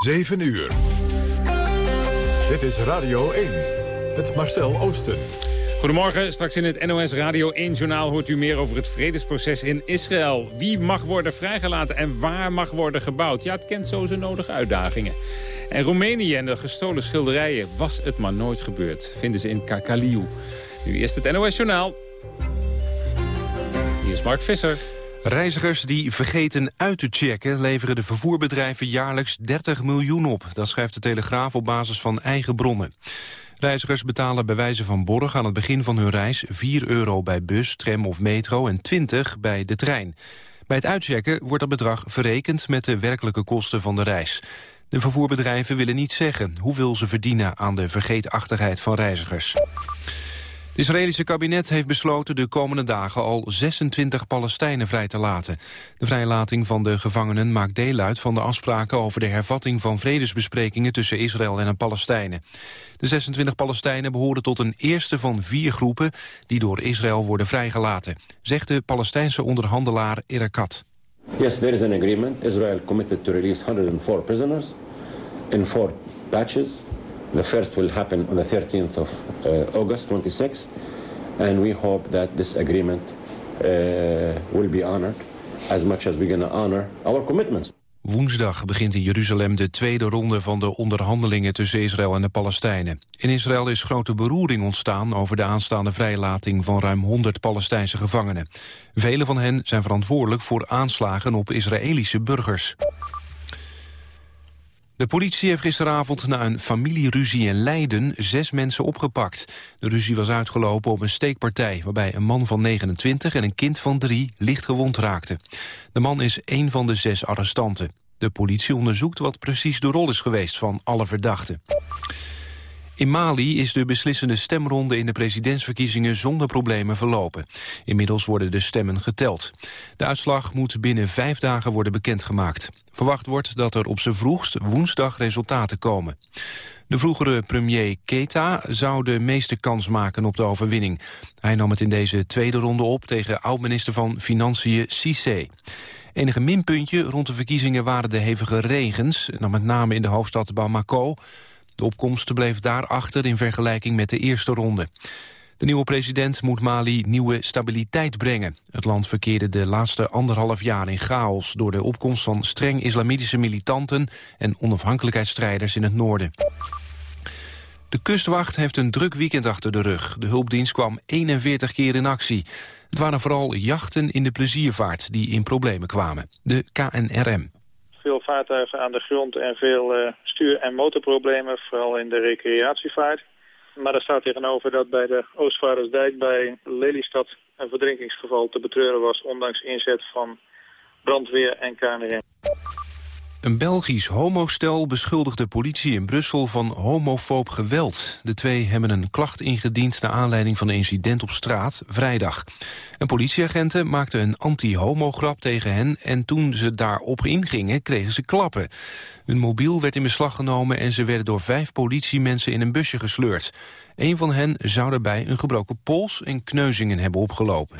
7 uur. Dit is Radio 1. Het Marcel Oosten. Goedemorgen, straks in het NOS Radio 1-journaal hoort u meer over het vredesproces in Israël. Wie mag worden vrijgelaten en waar mag worden gebouwd? Ja, het kent zo zijn nodige uitdagingen. En Roemenië en de gestolen schilderijen was het maar nooit gebeurd, vinden ze in Kakaliu. Nu eerst het NOS-journaal. Hier is Mark Visser. Reizigers die vergeten uit te checken... leveren de vervoerbedrijven jaarlijks 30 miljoen op. Dat schrijft de Telegraaf op basis van eigen bronnen. Reizigers betalen bij wijze van borg aan het begin van hun reis... 4 euro bij bus, tram of metro en 20 bij de trein. Bij het uitchecken wordt dat bedrag verrekend met de werkelijke kosten van de reis. De vervoerbedrijven willen niet zeggen hoeveel ze verdienen aan de vergeetachtigheid van reizigers. Het Israëlische kabinet heeft besloten de komende dagen al 26 Palestijnen vrij te laten. De vrijlating van de gevangenen maakt deel uit van de afspraken over de hervatting van vredesbesprekingen tussen Israël en de Palestijnen. De 26 Palestijnen behoren tot een eerste van vier groepen die door Israël worden vrijgelaten, zegt de Palestijnse onderhandelaar Erakat. Yes, there is an agreement. Israel committed to release 104 prisoners in four batches. The first will happen on the 13th of uh, August 26, and we hope that this agreement uh, will be honored as much as we're going to honor our commitments. Woensdag begint in Jeruzalem de tweede ronde van de onderhandelingen tussen Israël en de Palestijnen. In Israël is grote beroering ontstaan over de aanstaande vrijlating van ruim 100 Palestijnse gevangenen. Vele van hen zijn verantwoordelijk voor aanslagen op Israëlische burgers. De politie heeft gisteravond na een familieruzie in Leiden zes mensen opgepakt. De ruzie was uitgelopen op een steekpartij waarbij een man van 29 en een kind van 3 licht gewond raakten. De man is één van de zes arrestanten. De politie onderzoekt wat precies de rol is geweest van alle verdachten. In Mali is de beslissende stemronde in de presidentsverkiezingen zonder problemen verlopen. Inmiddels worden de stemmen geteld. De uitslag moet binnen vijf dagen worden bekendgemaakt. Verwacht wordt dat er op zijn vroegst woensdag resultaten komen. De vroegere premier Keta zou de meeste kans maken op de overwinning. Hij nam het in deze tweede ronde op tegen oud-minister van Financiën Cissé. Enige minpuntje rond de verkiezingen waren de hevige regens... dan met name in de hoofdstad Bamako. De opkomst bleef daarachter in vergelijking met de eerste ronde. De nieuwe president moet Mali nieuwe stabiliteit brengen. Het land verkeerde de laatste anderhalf jaar in chaos... door de opkomst van streng islamitische militanten... en onafhankelijkheidsstrijders in het noorden. De kustwacht heeft een druk weekend achter de rug. De hulpdienst kwam 41 keer in actie. Het waren vooral jachten in de pleziervaart die in problemen kwamen. De KNRM. Veel vaartuigen aan de grond en veel uh, stuur- en motorproblemen, vooral in de recreatievaart. Maar er staat tegenover dat bij de Oostvaardersdijk bij Lelystad een verdrinkingsgeval te betreuren was, ondanks inzet van brandweer en KNRM. Een Belgisch homostel beschuldigt de politie in Brussel van homofoob geweld. De twee hebben een klacht ingediend naar aanleiding van een incident op straat vrijdag. Een politieagenten maakten een anti-homo-grap tegen hen... en toen ze daarop ingingen, kregen ze klappen. Hun mobiel werd in beslag genomen en ze werden door vijf politiemensen in een busje gesleurd. Een van hen zou daarbij een gebroken pols en kneuzingen hebben opgelopen.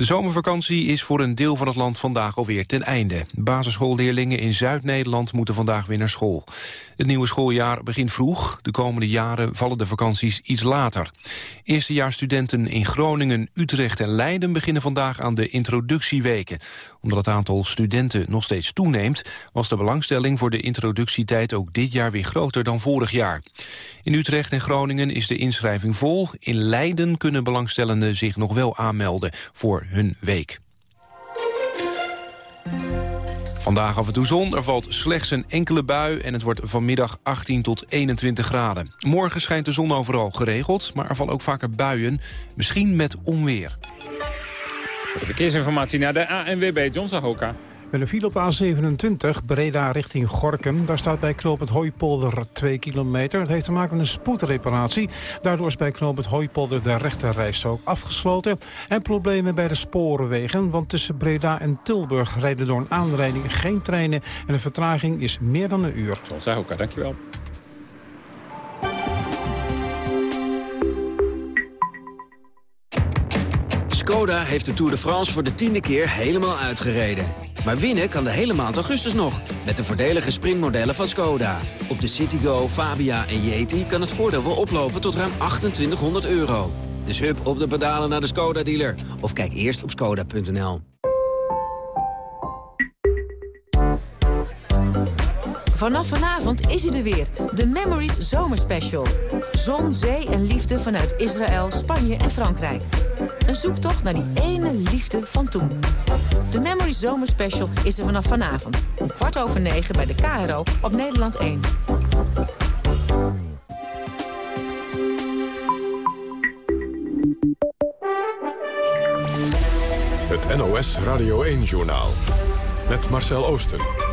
De zomervakantie is voor een deel van het land vandaag alweer ten einde. Basisschoolleerlingen in Zuid-Nederland moeten vandaag weer naar school. Het nieuwe schooljaar begint vroeg. De komende jaren vallen de vakanties iets later. Eerstejaarsstudenten in Groningen, Utrecht en Leiden... beginnen vandaag aan de introductieweken. Omdat het aantal studenten nog steeds toeneemt... was de belangstelling voor de introductietijd ook dit jaar weer groter dan vorig jaar. In Utrecht en Groningen is de inschrijving vol. In Leiden kunnen belangstellenden zich nog wel aanmelden voor hun week. Vandaag af en toe zon, er valt slechts een enkele bui... en het wordt vanmiddag 18 tot 21 graden. Morgen schijnt de zon overal geregeld, maar er vallen ook vaker buien. Misschien met onweer. De verkeersinformatie naar de ANWB, John Zahoka. Met een file op A27, Breda richting Gorkum. Daar staat bij knoop het Hooipolder 2 kilometer. Het heeft te maken met een spoedreparatie. Daardoor is bij knoop het Hooipolder de rechterrijstrook afgesloten. En problemen bij de sporenwegen. Want tussen Breda en Tilburg rijden door een aanrijding geen treinen. En de vertraging is meer dan een uur. John Zahoka, dankjewel. Skoda heeft de Tour de France voor de tiende keer helemaal uitgereden. Maar winnen kan de hele maand augustus nog. Met de voordelige sprintmodellen van Skoda. Op de Citigo, Fabia en Yeti kan het voordeel wel oplopen tot ruim 2800 euro. Dus hup op de pedalen naar de Skoda-dealer. Of kijk eerst op skoda.nl. Vanaf vanavond is hij er weer. De Memories Zomerspecial. Zon, zee en liefde vanuit Israël, Spanje en Frankrijk. Een zoektocht naar die ene liefde van toen. De Memories Zomerspecial is er vanaf vanavond. Om kwart over negen bij de KRO op Nederland 1. Het NOS Radio 1-journaal. Met Marcel Oosten.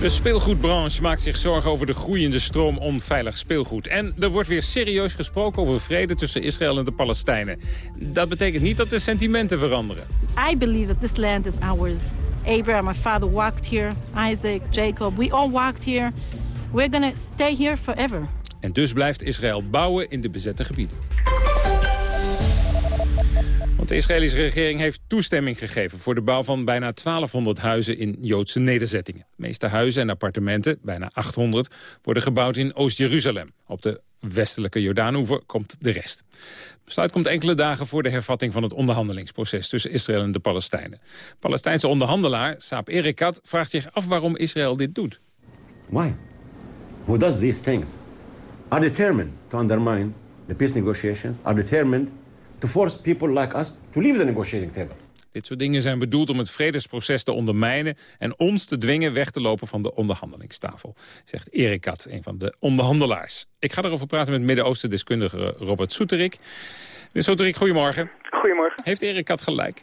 De speelgoedbranche maakt zich zorgen over de groeiende stroom onveilig speelgoed. En er wordt weer serieus gesproken over vrede tussen Israël en de Palestijnen. Dat betekent niet dat de sentimenten veranderen. I believe that this land is ours. Abraham, my father, walked here. Isaac, Jacob, we all walked here. We're to stay here forever. En dus blijft Israël bouwen in de bezette gebieden. De Israëlische regering heeft toestemming gegeven... voor de bouw van bijna 1200 huizen in Joodse nederzettingen. De meeste huizen en appartementen, bijna 800, worden gebouwd in Oost-Jeruzalem. Op de westelijke Jordaanoever komt de rest. Het besluit komt enkele dagen voor de hervatting van het onderhandelingsproces... tussen Israël en de Palestijnen. Palestijnse onderhandelaar Saab Erekat vraagt zich af waarom Israël dit doet. Why? Who does these things? Are determined to undermine the peace negotiations, are determined to force people like us to leave the negotiating table. Dit soort dingen zijn bedoeld om het vredesproces te ondermijnen... en ons te dwingen weg te lopen van de onderhandelingstafel, zegt Erik Kat, een van de onderhandelaars. Ik ga erover praten met Midden-Oosten deskundige Robert Soeterik. Meneer Soeterik, goedemorgen. Goedemorgen. Heeft Erik Kat gelijk?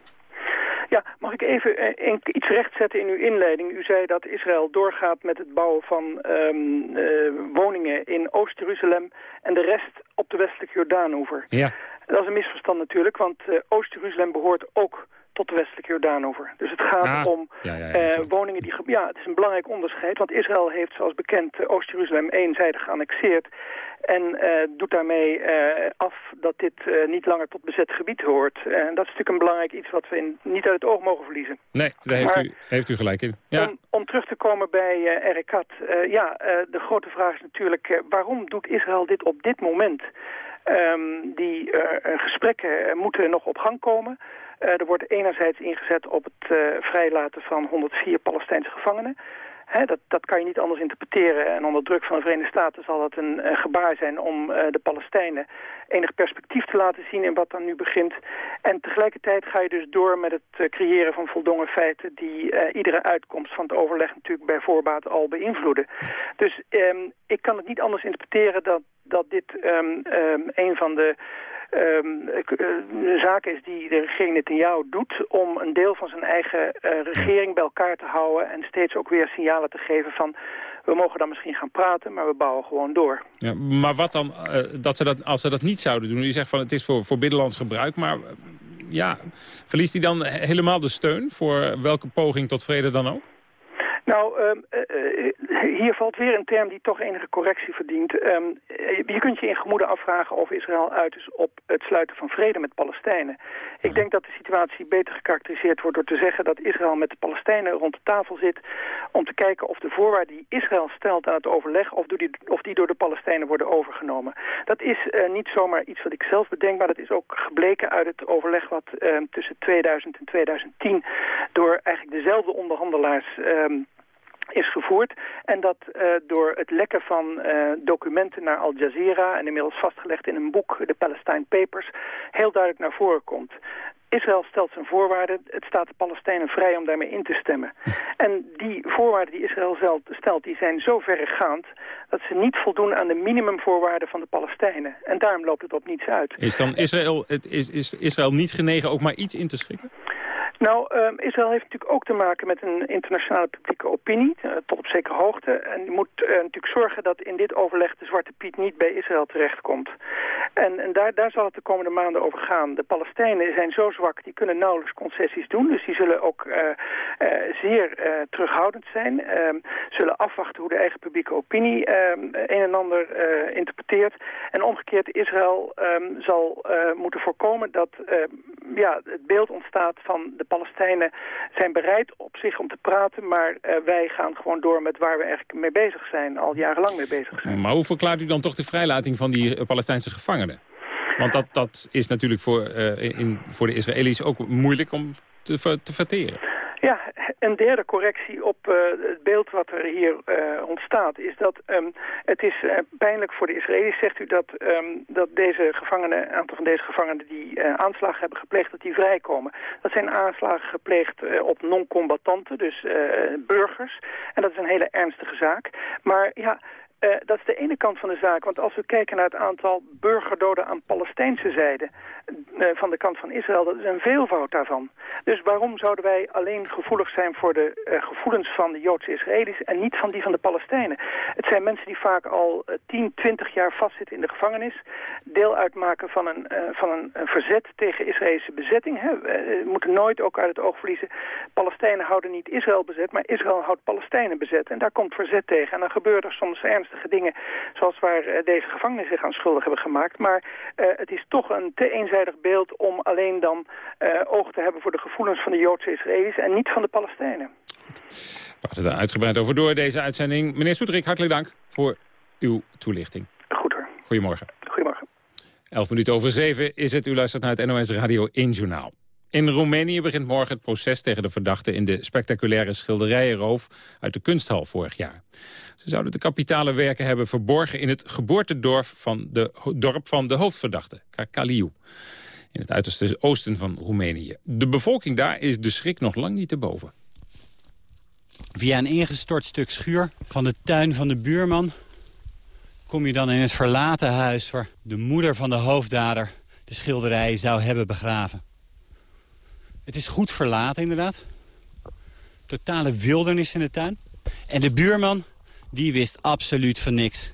Ja, mag ik even eh, iets rechtzetten in uw inleiding? U zei dat Israël doorgaat met het bouwen van um, uh, woningen in Oost-Jeruzalem... en de rest op de westelijke Jordaanoever. Ja. Dat is een misverstand natuurlijk, want uh, Oost-Jeruzalem behoort ook tot de westelijke Jordaanover. Dus het gaat Ah, om ja, ja, ja, uh, woningen die... Ja, het is een belangrijk onderscheid, want Israël heeft zoals bekend uh, Oost-Jeruzalem eenzijdig geannexeerd... en uh, doet daarmee uh, af dat dit niet langer tot bezet gebied hoort. En dat is natuurlijk een belangrijk iets wat we in, niet uit het oog mogen verliezen. Nee, daar heeft, Maar- u, heeft u gelijk in. Om, om terug te komen bij uh, Erekat, ja, de grote vraag is natuurlijk... Waarom doet Israël dit op dit moment? Um, die uh, gesprekken moeten nog op gang komen. Er wordt enerzijds ingezet op het vrijlaten van 104 Palestijnse gevangenen. Dat, dat kan je niet anders interpreteren. En onder druk van de Verenigde Staten zal dat een gebaar zijn om uh, de Palestijnen enig perspectief te laten zien in wat dan nu begint. En tegelijkertijd ga je dus door met het uh, creëren van voldongen feiten die uh, iedere uitkomst van het overleg natuurlijk bij voorbaat al beïnvloeden. Dus um, ik kan het niet anders interpreteren dat, dat dit um, um, een van de um, uh, zaak is die de regering Netanyahu doet om een deel van zijn eigen uh, regering bij elkaar te houden en steeds ook weer signalen te geven van we mogen dan misschien gaan praten, maar we bouwen gewoon door. Ja, maar wat dan, uh, dat ze dat, als ze dat niet zouden doen? U zegt van het is voor, voor binnenlands gebruik, maar ja, verliest hij dan helemaal de steun voor welke poging tot vrede dan ook? Nou, um, uh, hier valt weer een term die toch enige correctie verdient. Um, je kunt je in gemoede afvragen of Israël uit is op het sluiten van vrede met Palestijnen. Ik denk dat de situatie beter gekarakteriseerd wordt door te zeggen dat Israël met de Palestijnen rond de tafel zit om te kijken of de voorwaarden die Israël stelt aan het overleg, of die, of die door de Palestijnen worden overgenomen. Dat is niet zomaar iets wat ik zelf bedenk, maar dat is ook gebleken uit het overleg wat uh, tussen 2000 en 2010 door eigenlijk dezelfde onderhandelaars is gevoerd. En dat uh, door het lekken van uh, documenten naar Al Jazeera... en inmiddels vastgelegd in een boek, de Palestine Papers... heel duidelijk naar voren komt. Israël stelt zijn voorwaarden. Het staat de Palestijnen vrij om daarmee in te stemmen. En die voorwaarden die Israël stelt, die zijn zo verregaand... dat ze niet voldoen aan de minimumvoorwaarden van de Palestijnen. En daarom loopt het op niets uit. Is dan Israël, het, is, is Israël niet genegen ook maar iets in te schikken? Nou, um, Israël heeft natuurlijk ook te maken met een internationale publieke opinie, uh, tot op zekere hoogte. En moet uh, natuurlijk zorgen dat in dit overleg de Zwarte Piet niet bij Israël terechtkomt. En, en daar, daar zal het de komende maanden over gaan. De Palestijnen zijn zo zwak, die kunnen nauwelijks concessies doen. Dus die zullen ook uh, uh, zeer uh, terughoudend zijn. Ehm, zullen afwachten hoe de eigen publieke opinie ehm, een en ander interpreteert. En omgekeerd, Israël ehm, zal moeten voorkomen dat ja, het beeld ontstaat van de Palestijnen zijn bereid op zich om te praten, maar wij gaan gewoon door met waar we eigenlijk mee bezig zijn, al jarenlang mee bezig zijn. Maar hoe verklaart u dan toch de vrijlating van die Palestijnse gevangenen? Want dat, dat is natuurlijk voor, uh, in, voor de Israëli's ook moeilijk om te, te verteren. Ja, een derde correctie op uh, het beeld wat er hier uh, ontstaat... is dat um, het is pijnlijk voor de Israëli's, zegt u... dat, um, dat deze gevangenen, een aantal van deze gevangenen die aanslagen hebben gepleegd... dat die vrijkomen. Dat zijn aanslagen gepleegd op non-combattanten, dus burgers. En dat is een hele ernstige zaak. Maar ja... Uh, dat is de ene kant van de zaak. Want als we kijken naar het aantal burgerdoden aan Palestijnse zijde... Uh, van de kant van Israël, dat is een veelvoud daarvan. Dus waarom zouden wij alleen gevoelig zijn voor de uh, gevoelens van de Joodse Israëli's... en niet van die van de Palestijnen? Het zijn mensen die vaak al 10, 20 jaar vastzitten in de gevangenis... deel uitmaken van een, van een, verzet tegen Israëlische bezetting. Hè. We moeten nooit ook uit het oog verliezen... Palestijnen houden niet Israël bezet, maar Israël houdt Palestijnen bezet. En daar komt verzet tegen. En dan gebeurt er soms dingen... zoals waar uh, deze gevangenen zich aan schuldig hebben gemaakt. Maar uh, het is toch een te eenzijdig beeld om alleen dan uh, oog te hebben... voor de gevoelens van de Joodse Israëli's en niet van de Palestijnen. We praten daar uitgebreid over door deze uitzending. Meneer Soeterik, hartelijk dank voor uw toelichting. Goed hoor. Goedemorgen. Goedemorgen. Elf minuten over zeven is het. U luistert naar het NOS Radio 1 Journaal. In Roemenië begint morgen het proces tegen de verdachte... in de spectaculaire schilderijenroof uit de kunsthal vorig jaar. Ze zouden de kapitale werken hebben verborgen... in het geboortedorp van de, dorp van de hoofdverdachte, Kakaliu. In het uiterste oosten van Roemenië. De bevolking daar is de schrik nog lang niet te boven. Via een ingestort stuk schuur van de tuin van de buurman... kom je dan in het verlaten huis waar de moeder van de hoofddader... de schilderij zou hebben begraven. Het is goed verlaten inderdaad. Totale wildernis in de tuin. En de buurman, die wist absoluut van niks.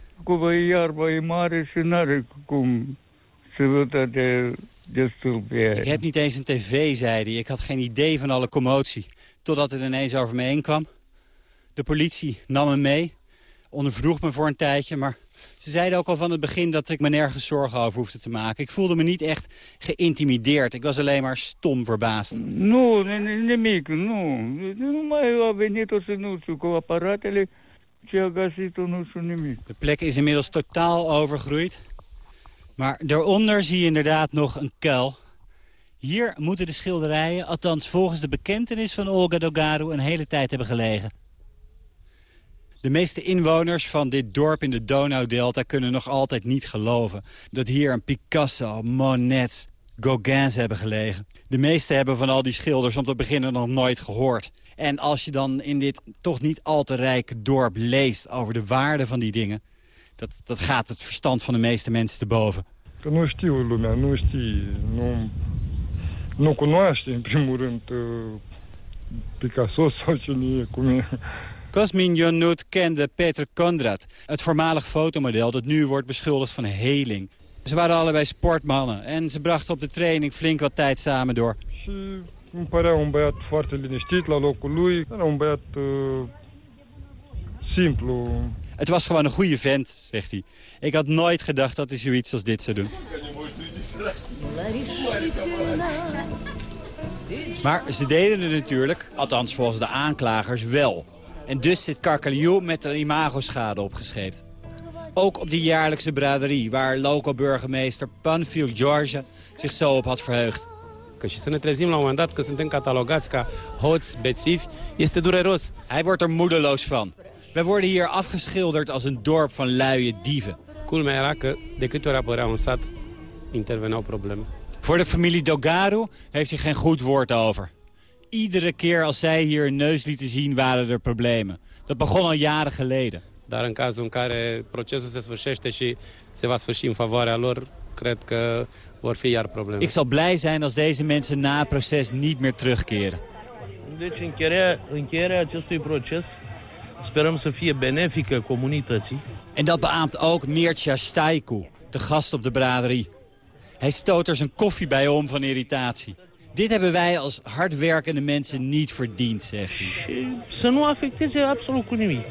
Ik heb niet eens een tv, zei hij. Ik had geen idee van alle commotie. Totdat het ineens over me heen kwam. De politie nam me mee. Ondervroeg me voor een tijdje, maar ze zeiden ook al van het begin dat ik me nergens zorgen over hoefde te maken. Ik voelde me niet echt geïntimideerd. Ik was alleen maar stom verbaasd. No, nimic, nu. Nu mai a venit o să nu știu, cu aparatele ce a găsit nu știu nimic. De plek is inmiddels totaal overgroeid. Maar daaronder zie je inderdaad nog een kuil. Hier moeten de schilderijen, althans volgens de bekentenis van Olga Dogaru, een hele tijd hebben gelegen. De meeste inwoners van dit dorp in de Donaudelta kunnen nog altijd niet geloven... dat hier een Picasso, Monet, Gauguins hebben gelegen. De meeste hebben van al die schilders om te beginnen nog nooit gehoord. En als je dan in dit toch niet al te rijke dorp leest over de waarde van die dingen... dat, dat gaat het verstand van de meeste mensen te boven. Primul rând Picasso sau cine e. Cosmin Jonut kende Peter Kondrad, het voormalig fotomodel dat nu wordt beschuldigd van heling. Ze waren allebei sportmannen en ze brachten op de training flink wat tijd samen door. Îmi părea un băiat foarte liniștit la locul lui. Era un băiat uh, simplu. Het was gewoon een goede vent, zegt hij. Ik had nooit gedacht dat hij zoiets als dit zou doen. Maar ze deden het natuurlijk, althans volgens de aanklagers, wel. En dus zit Karkaliou met een imagoschade opgescheept. Ook op die jaarlijkse braderie, waar local burgemeester Panfil George zich zo op had verheugd. Și să ne trezim la un moment dat că suntem catalogați ca hoți, bețivi, este dureros. Hij wordt er moedeloos van. We worden hier afgeschilderd als een dorp van luie dieven. Culmea era că de câte ori apărea un sat, interveneau probleme. Voor de familie Dogaru heeft hij geen goed woord over. Iedere keer als zij hier een neus lieten zien, waren er problemen. Dat begon al jaren geleden. Dar în cazul în care procesul se sfârșește și se va sfârși în favoarea lor, cred că vor fi iar probleme. Ik zal blij zijn als deze mensen na het proces niet meer terugkeren. Deci încheierea, încheierea acestui proces sperăm să fie benefică comunității. En dat beaamt ook Mircea Stajku, te gast op de braderie. Hij stoot er zijn koffie bij om van irritatie. Dit hebben wij als hardwerkende mensen niet verdiend, zegt hij. Să nu afecteze absolut cu nimic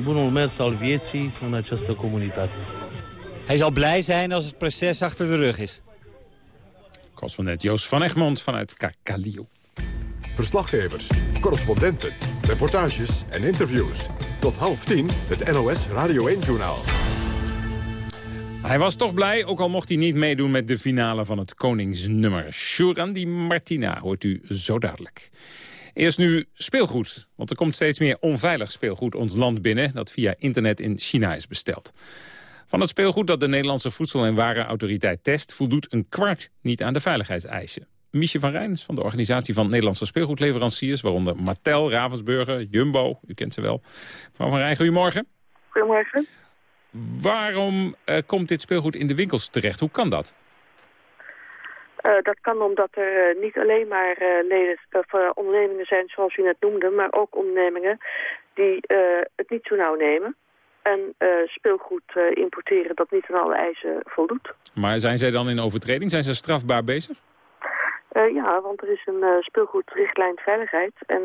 bunul mers al vieții în această comunitate. Hij zal blij zijn als het proces achter de rug is. Correspondent Joost van Egmond vanuit Kakaliu. Verslaggevers, correspondenten, reportages en interviews. Tot half tien het NOS Radio 1-journaal. Hij was toch blij, ook al mocht hij niet meedoen met de finale van het koningsnummer. Shurandi Martina hoort u zo dadelijk. Eerst nu speelgoed, want er komt steeds meer onveilig speelgoed ons land binnen... dat via internet in China is besteld. Van het speelgoed dat de Nederlandse Voedsel- en Warenautoriteit test... voldoet een kwart niet aan de veiligheidseisen. Miesje van Rijns van de organisatie van Nederlandse speelgoedleveranciers... waaronder Mattel, Ravensburger, Jumbo, u kent ze wel. Mevrouw van Rijn, goedemorgen. Goedemorgen. Waarom uh, komt dit speelgoed in de winkels terecht? Hoe kan dat? Uh, dat kan omdat er uh, niet alleen maar leden, ondernemingen zijn zoals u net noemde, maar ook ondernemingen die het niet zo nauw nemen. En speelgoed importeren dat niet aan alle eisen voldoet. Maar zijn zij dan in overtreding? Zijn ze strafbaar bezig? ja, want er is een speelgoedrichtlijn veiligheid. En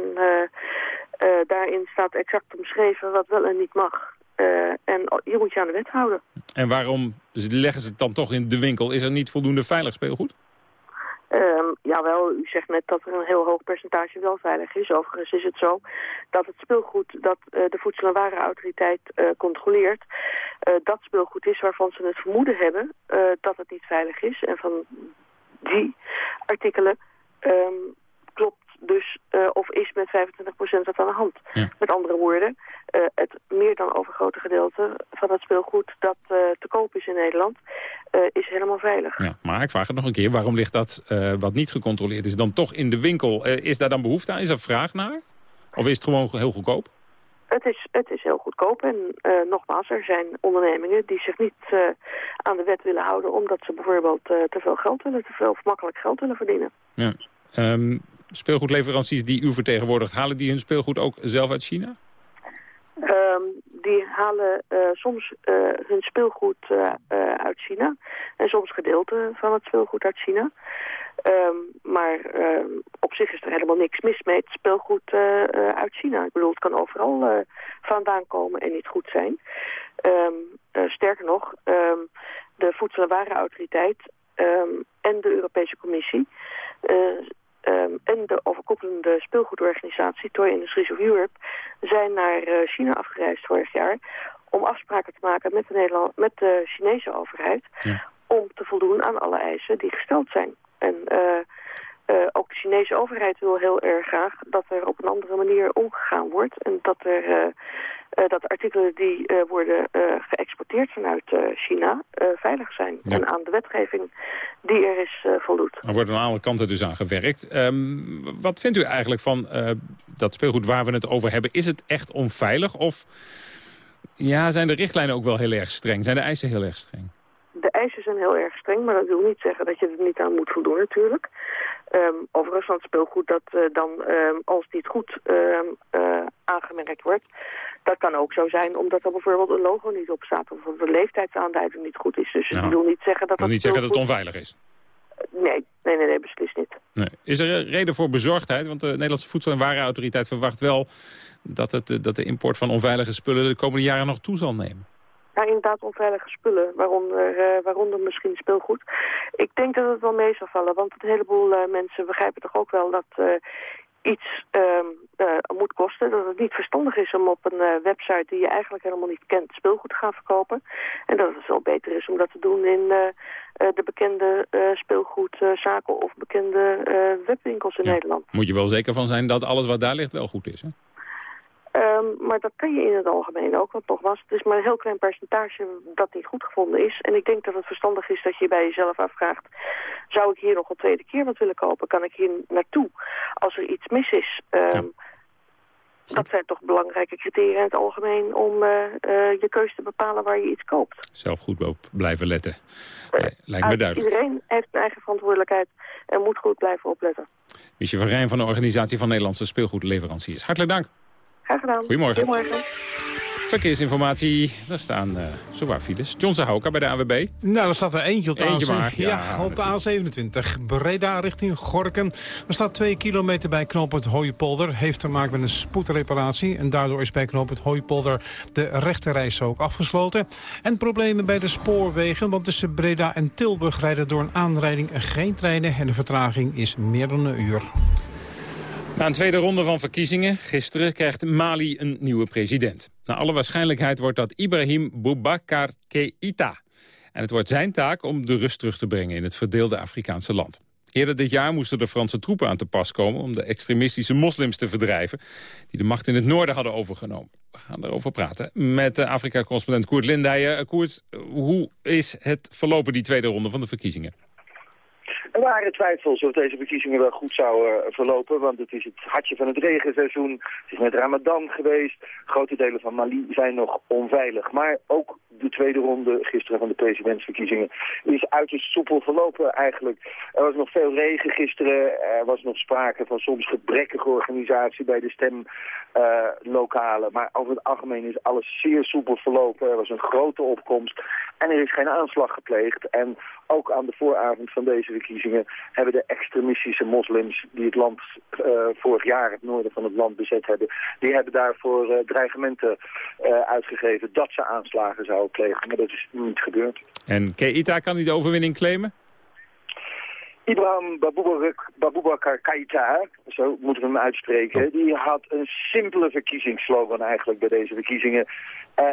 daarin staat exact omschreven wat wel en niet mag. En je moet je aan de wet houden. En waarom leggen ze het dan toch in de winkel? Is er niet voldoende veilig speelgoed? Um, jawel, u zegt net dat er een heel hoog percentage wel veilig is. Overigens is het zo dat het speelgoed dat uh, de Voedsel- en Warenautoriteit uh, controleert... Uh, dat speelgoed is waarvan ze het vermoeden hebben dat het niet veilig is. En van die artikelen um, klopt dus uh, of is met 25% wat aan de hand. Ja. Met andere woorden, uh, het meer dan overgrote gedeelte van het speelgoed dat uh, te koop is in Nederland, is helemaal veilig. Ja, maar ik vraag het nog een keer, waarom ligt dat wat niet gecontroleerd is dan toch in de winkel? is daar dan behoefte aan? Is er vraag naar? Of is het gewoon heel goedkoop? Het is, het is heel goedkoop en nogmaals, er zijn ondernemingen die zich niet aan de wet willen houden omdat ze bijvoorbeeld te veel geld willen, te veel of makkelijk geld willen verdienen. Ja. Um, speelgoedleveranciers die u vertegenwoordigt, halen die hun speelgoed ook zelf uit China? Um, die halen uh, soms uh, hun speelgoed uh, uit China en soms gedeelten van het speelgoed uit China. Um, maar op zich is er helemaal niks mis mee het speelgoed uit China. Ik bedoel, het kan overal vandaan komen en niet goed zijn. Sterker nog, de Voedsel- en Warenautoriteit en de Europese Commissie Um, en de overkoepelende speelgoedorganisatie Toy Industries of Europe zijn naar uh, China afgereisd vorig jaar om afspraken te maken met de, Nederland, met de Chinese overheid ja. om te voldoen aan alle eisen die gesteld zijn. En uh, uh, ook de Chinese overheid wil heel erg graag dat er op een andere manier omgegaan wordt en dat er uh, dat artikelen die worden geëxporteerd vanuit China veilig zijn. Ja. En aan de wetgeving die er is voldoet. Er wordt aan alle kanten dus aan gewerkt. Um, wat vindt u eigenlijk van dat speelgoed waar we het over hebben? Is het echt onveilig of ja, zijn de richtlijnen ook wel heel erg streng? Zijn de eisen heel erg streng? De eisen zijn heel erg streng, maar dat wil niet zeggen dat je er niet aan moet voldoen natuurlijk. Um, overigens van het speelgoed dat uh, dan, um, als niet goed um, uh, aangemerkt wordt... dat kan ook zo zijn omdat er bijvoorbeeld een logo niet op staat... of de leeftijdsaanduiding niet goed is. Dus nou, ik wil niet zeggen dat, wil niet zeggen dat het onveilig is. Nee, nee, nee, nee beslist niet. Nee. Is er een reden voor bezorgdheid? Want de Nederlandse Voedsel- en Warenautoriteit verwacht wel... Dat, het, dat de import van onveilige spullen de komende jaren nog toe zal nemen. Ja, inderdaad onveilige spullen, waaronder, uh, waaronder misschien speelgoed. Ik denk dat het wel mee zal vallen, want een heleboel uh, mensen begrijpen toch ook wel dat uh, iets moet kosten. Dat het niet verstandig is om op een website die je eigenlijk helemaal niet kent speelgoed te gaan verkopen. En dat het wel beter is om dat te doen in de bekende speelgoedzaken of bekende webwinkels in ja. Nederland. Moet je wel zeker van zijn dat alles wat daar ligt wel goed is, hè? Um, maar dat kan je in het algemeen ook, want nogmaals, het is maar een heel klein percentage dat niet goed gevonden is. En ik denk dat het verstandig is dat je bij jezelf afvraagt, zou ik hier nog een tweede keer wat willen kopen? Kan ik hier naartoe als er iets mis is? Um, ja. Dat zijn toch belangrijke criteria in het algemeen om uh, uh, je keuze te bepalen waar je iets koopt. Zelf goed op blijven letten. Uh, Lijkt me duidelijk. Iedereen heeft een eigen verantwoordelijkheid en moet goed blijven opletten. Michel van Rijn van de Organisatie van Nederlandse Speelgoedleveranciers. Hartelijk dank. Graag gedaan. Goedemorgen. Goedemorgen. Verkeersinformatie, daar staan uh, zowaar files. John Zahauka bij de AWB. Nou, er staat er eentje op de, Eentje A7. maar, ja, ja, op de A27. Breda richting Gorkum. Er staat twee kilometer bij knooppunt Hooipolder. Heeft te maken met een spoedreparatie. En daardoor is bij knooppunt Hooipolder de rechterreis ook afgesloten. En problemen bij de spoorwegen. Want tussen Breda en Tilburg rijden door een aanrijding geen treinen. En de vertraging is meer dan een uur. Na een tweede ronde van verkiezingen, gisteren, krijgt Mali een nieuwe president. Naar alle waarschijnlijkheid wordt dat Ibrahim Boubacar Keïta. En het wordt zijn taak om de rust terug te brengen in het verdeelde Afrikaanse land. Eerder dit jaar moesten de Franse troepen aan te pas komen... om de extremistische moslims te verdrijven... die de macht in het noorden hadden overgenomen. We gaan erover praten met de Afrika-correspondent Koert Lindijen. Koert, hoe is het verlopen die tweede ronde van de verkiezingen? Er waren twijfels of deze verkiezingen wel goed zouden verlopen, want het is het hartje van het regenseizoen. Het is met Ramadan geweest. Grote delen van Mali zijn nog onveilig. Maar ook de tweede ronde gisteren van de presidentsverkiezingen is uiterst soepel verlopen eigenlijk. Er was nog veel regen gisteren. Er was nog sprake van soms gebrekkige organisatie bij de stemlokalen. maar over het algemeen is alles zeer soepel verlopen. Er was een grote opkomst en er is geen aanslag gepleegd. En ook aan de vooravond van deze verkiezingen hebben de extremistische moslims die het land uh, vorig jaar, het noorden van het land bezet hebben, die hebben daarvoor uh, dreigementen uh, uitgegeven dat ze aanslagen zouden plegen. Maar dat is niet gebeurd. En Keita kan hij de overwinning claimen? Ibrahim Baboubakar Keita, zo moeten we hem uitspreken, die had een simpele verkiezingsslogan eigenlijk bij deze verkiezingen.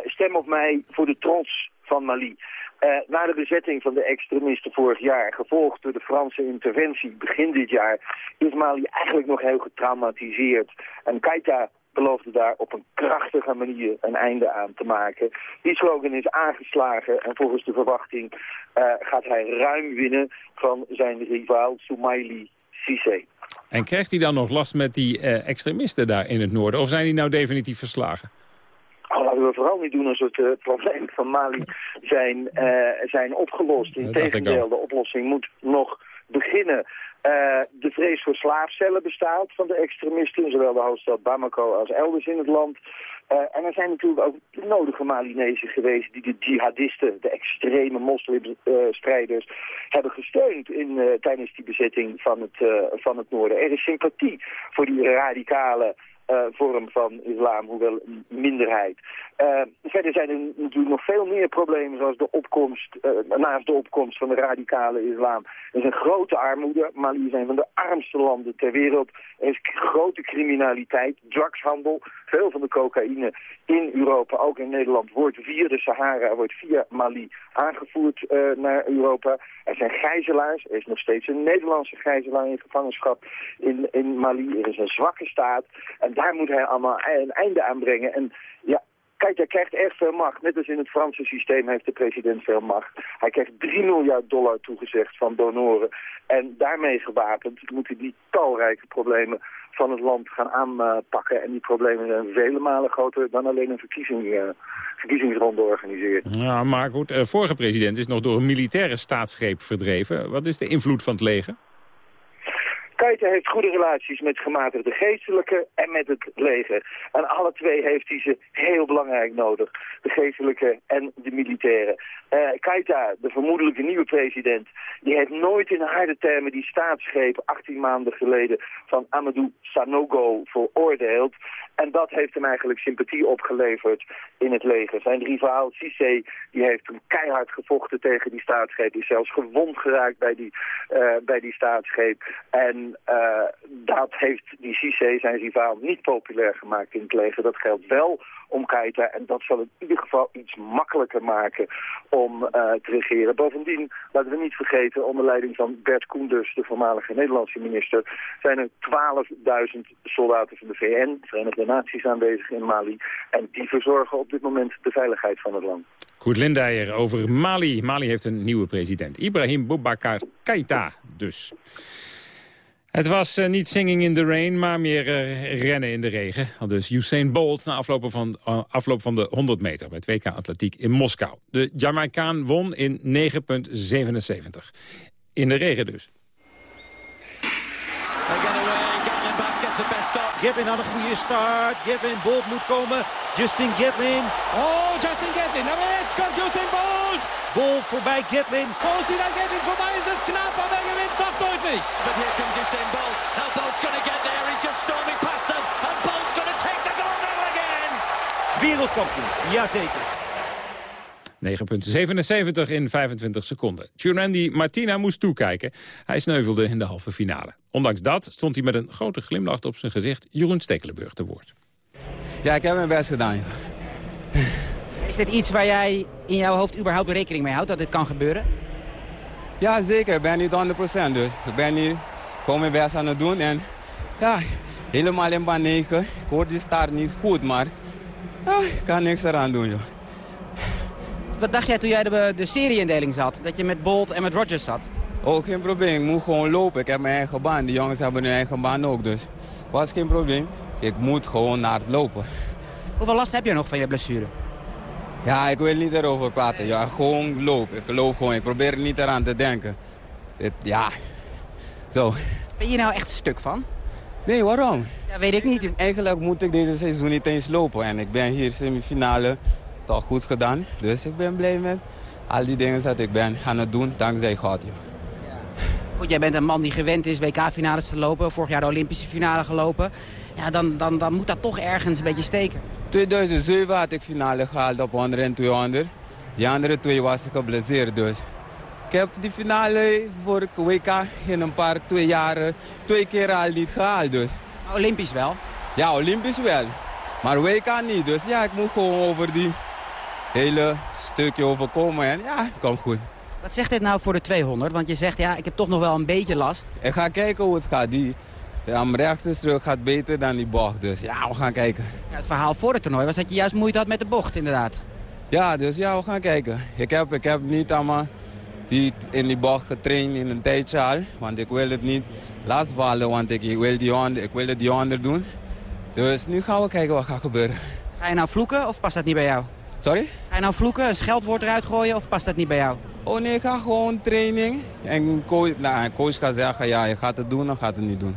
Stem op mij voor de trots van Mali. Uh, na de bezetting van de extremisten vorig jaar, gevolgd door de Franse interventie begin dit jaar, is Mali eigenlijk nog heel getraumatiseerd. En Keita beloofde daar op een krachtige manier een einde aan te maken. Die slogan is aangeslagen en volgens de verwachting uh, gaat hij ruim winnen van zijn rivaal Soumaili Cissé. En krijgt hij dan nog last met die uh, extremisten daar in het noorden? Of zijn die nou definitief verslagen? Oh, laten we vooral niet doen alsof het uh, probleem van Mali zijn, uh, zijn opgelost. Integendeel, de oplossing moet nog beginnen. Uh, de vrees voor slaafcellen bestaat van de extremisten, zowel de hoofdstad Bamako als elders in het land. Uh, en er zijn natuurlijk ook de nodige Malinezen geweest die de jihadisten, de extreme moslimstrijders, uh, hebben gesteund in, tijdens die bezetting van het, van het noorden. Er is sympathie voor die radicale uh, vorm van islam, hoewel een minderheid. Uh, verder zijn er natuurlijk nog veel meer problemen, zoals de opkomst, uh, naast de opkomst van de radicale islam. Er is een grote armoede. Mali is een van de armste landen ter wereld. Er is grote criminaliteit, drugshandel. Veel van de cocaïne in Europa, ook in Nederland, wordt via de Sahara, wordt via Mali aangevoerd naar Europa. Er zijn gijzelaars. Er is nog steeds een Nederlandse gijzelaar in gevangenschap in, in Mali. Er is een zwakke staat. En daar moet hij allemaal een einde aan brengen. En ja, kijk, hij krijgt echt veel macht. Net als in het Franse systeem heeft de president veel macht. Hij krijgt 3 miljard dollar toegezegd van donoren. En daarmee gewapend moet hij die talrijke problemen van het land gaan aanpakken. En die problemen zijn vele malen groter dan alleen een verkiezing, uh, verkiezingsronde organiseren. Ja, maar goed, de vorige president is nog door een militaire staatsgreep verdreven. Wat is de invloed van het leger? Keita heeft goede relaties met gematigde geestelijke en met het leger. En alle twee heeft hij ze heel belangrijk nodig. De geestelijke en de militairen. Uh, Keita, de vermoedelijke nieuwe president, die heeft nooit in harde termen die staatsgreep 18 maanden geleden van Amadou Sanogo veroordeeld. En dat heeft hem eigenlijk sympathie opgeleverd in het leger. Zijn rivaal Cissé, die heeft hem keihard gevochten tegen die staatsgreep. Die is zelfs gewond geraakt bij die, uh, bij die staatsgreep. En uh, dat heeft die Cissé, zijn rivaal, niet populair gemaakt in het leger. Dat geldt wel om Keita. En dat zal in ieder geval iets makkelijker maken om uh, te regeren. Bovendien, laten we niet vergeten, onder leiding van Bert Koenders, de voormalige Nederlandse minister, zijn er 12.000 soldaten van de VN, Verenigde Naties, aanwezig in Mali. En die verzorgen op dit moment de veiligheid van het land. Koert Lindijer over Mali. Mali heeft een nieuwe president. Ibrahim Boubacar Keita dus. Het was uh, niet singing in the rain, maar meer uh, rennen in de regen. Al dus Usain Bolt na afloop van, uh, afloop van de 100 meter bij het WK Atletiek in Moskou. De Jamaicaan won in 9,77. In de regen dus. They get away, Galen Bass gets the best stop. Gatlin aan een goede start. Gatlin, Bolt moet komen. Justin Gatlin. Oh, Justin Gatlin. Jetzt kommt Justin Bolt. Bolt voorbij Gatlin. Bolt zieht an Gatlin vorbei. Es ist knapp, aber er gewinnt doch deutlich. But here comes Usain Bolt. Now Bolt's going to get there. He's just storming past them. And Bolt's going to take the gold medal again. Wereldkampioen, jazeker. 9,77 in 25 seconden. Tjurandi Martina moest toekijken. Hij sneuvelde in de halve finale. Ondanks dat stond hij met een grote glimlach op zijn gezicht... Jeroen Stekelenburg te woord. Ja, ik heb mijn best gedaan. Is dit iets waar jij in jouw hoofd überhaupt rekening mee houdt, dat dit kan gebeuren? Ja, zeker. Ik ben niet 100% dus. Ik ben hier gewoon mijn best aan het doen. En ja, helemaal in baan 9. Ik hoor die start niet goed, maar ja, ik kan niks eraan doen, joh. Wat dacht jij toen jij de, de serieindeling zat? Dat je met Bolt en met Rogers zat? Oh, geen probleem. Ik moet gewoon lopen. Ik heb mijn eigen baan. Die jongens hebben hun eigen baan ook, dus was geen probleem. Ik moet gewoon naar het lopen. Hoeveel last heb je nog van je blessure? Ja, ik wil niet erover praten. Ja, gewoon lopen. Ik loop gewoon. Ik probeer er niet eraan te denken. Ja, zo. Ben je nou echt stuk van? Nee, waarom? Ja, weet ik niet. Eigenlijk moet ik deze seizoen niet eens lopen. En ik ben hier semifinale toch goed gedaan. Dus ik ben blij met al die dingen dat ik ben aan het doen, dankzij God. Joh. Goed, jij bent een man die gewend is WK-finales te lopen. Vorig jaar de Olympische finale gelopen. Ja, dan, dan, dan moet dat toch ergens een beetje steken. 2007 had ik finale gehaald op 100 en 200. Die andere twee was ik geblesseerd dus. Ik heb die finale voor WK in een paar, twee jaar, twee keer al niet gehaald dus. Olympisch wel? Ja, Olympisch wel. Maar WK niet. Dus ja, ik moet gewoon over die hele stukje overkomen. En ja, komt goed. Wat zegt dit nou voor de 200? Want je zegt, ja, ik heb toch nog wel een beetje last. Ik ga kijken hoe het gaat. Die ja, rechtse strook gaat beter dan die bocht. Dus ja, we gaan kijken. Ja, het verhaal voor het toernooi was dat je juist moeite had met de bocht, inderdaad. Ja, dus ja, we gaan kijken. Ik heb, ik heb niet allemaal die, in die bocht getraind in een tijdje al. Want ik wil het niet lastvallen, want ik wil, die onder, ik wil het die onder doen. Dus nu gaan we kijken wat gaat gebeuren. Ga je nou vloeken of past dat niet bij jou? Sorry? Ga je nou vloeken, een scheldwoord eruit gooien of past dat niet bij jou? Oh nee, ik ga gewoon training. En coach, nou, coach gaat zeggen, ja, je gaat het doen, dan gaat het niet doen.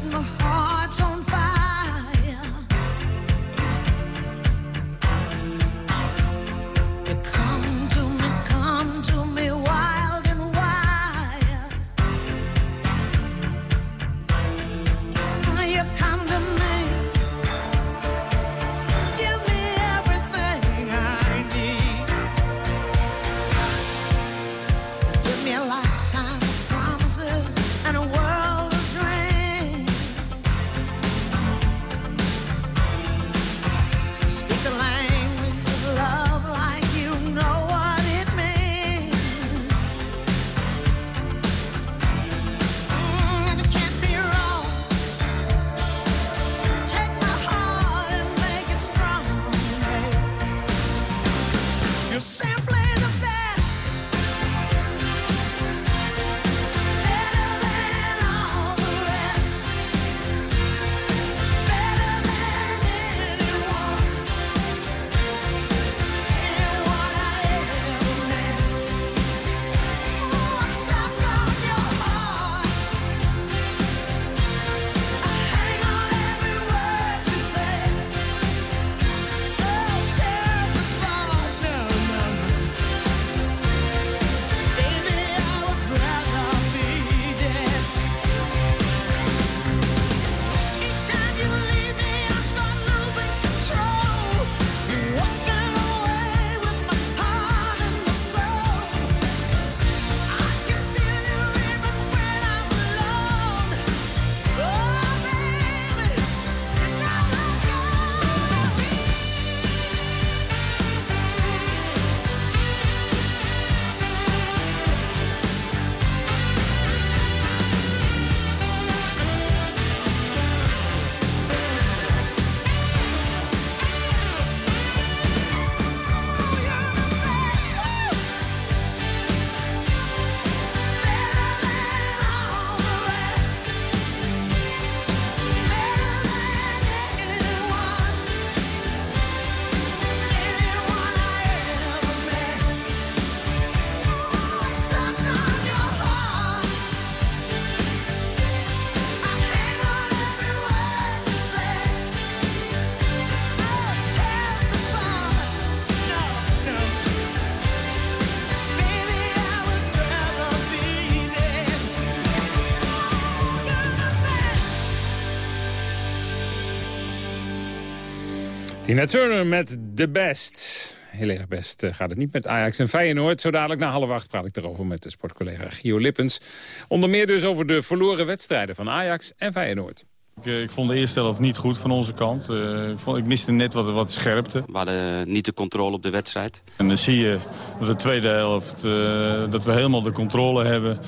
Tina Turner met The Best. Heel erg best eh, gaat het niet met Ajax en Feyenoord. Zo dadelijk na half acht praat ik erover met de sportcollega Gio Lippens. Onder meer dus over de verloren wedstrijden van Ajax en Feyenoord. Ik, eh, ik vond de eerste helft niet goed van onze kant. Uh, ik, vond, ik miste net wat, wat scherpte. We hadden niet de controle op de wedstrijd. En dan zie je dat de tweede helft uh, dat we helemaal de controle hebben.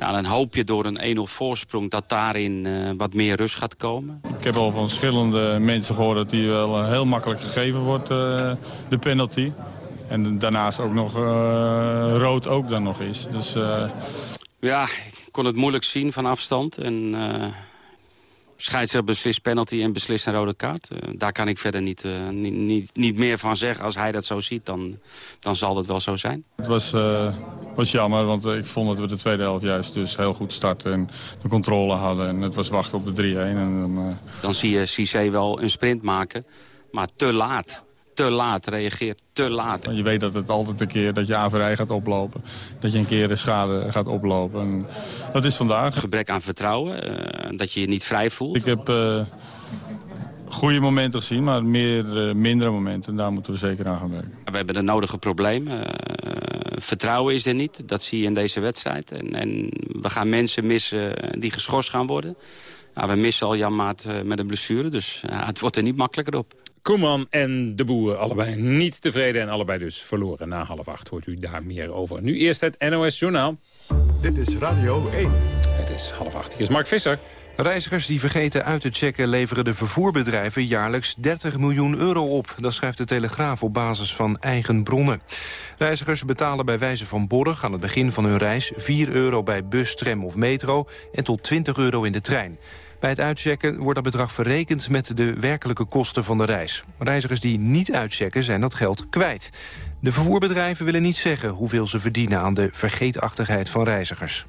Ja, dan hoop je door een 1-0 voorsprong dat daarin uh, wat meer rust gaat komen. Ik heb al van verschillende mensen gehoord dat die wel heel makkelijk gegeven wordt, uh, de penalty. En daarnaast ook nog uh, rood ook dan nog is. Dus, ja, ik kon het moeilijk zien van afstand. En scheidsrechter beslist penalty en beslist een rode kaart. Uh, daar kan ik verder niet, uh, niet, niet, niet, meer van zeggen. Als hij dat zo ziet, dan, dan zal het wel zo zijn. Het was, uh, was jammer, want ik vond dat we de tweede helft juist dus heel goed starten. En de controle hadden. En het was wachten op de 3-1. Dan, dan zie je Cissé wel een sprint maken, maar te laat te laat reageert, te laat. Je weet dat het altijd een keer dat je averij gaat oplopen. Dat je een keer de schade gaat oplopen. En dat is vandaag. Gebrek aan vertrouwen, uh, dat je je niet vrij voelt. Ik heb uh, goede momenten gezien, maar meer, uh, mindere momenten. En daar moeten we zeker aan gaan werken. We hebben de nodige problemen. vertrouwen is er niet, dat zie je in deze wedstrijd. En, en we gaan mensen missen die geschorst gaan worden. Nou, we missen al Jan Maat met een blessure, dus het wordt er niet makkelijker op. Koeman en de Boer, allebei niet tevreden en allebei dus verloren. Na half acht hoort u daar meer over. Nu eerst het NOS Journaal. Dit is Radio 1. Het is half acht. Hier is Mark Visser. Reizigers die vergeten uit te checken leveren de vervoerbedrijven jaarlijks 30 miljoen euro op. Dat schrijft de Telegraaf op basis van eigen bronnen. Reizigers betalen bij wijze van borg aan het begin van hun reis 4 euro bij bus, tram of metro en tot 20 euro in de trein. Bij het uitchecken wordt dat bedrag verrekend met de werkelijke kosten van de reis. Reizigers die niet uitchecken zijn dat geld kwijt. De vervoerbedrijven willen niet zeggen hoeveel ze verdienen aan de vergeetachtigheid van reizigers.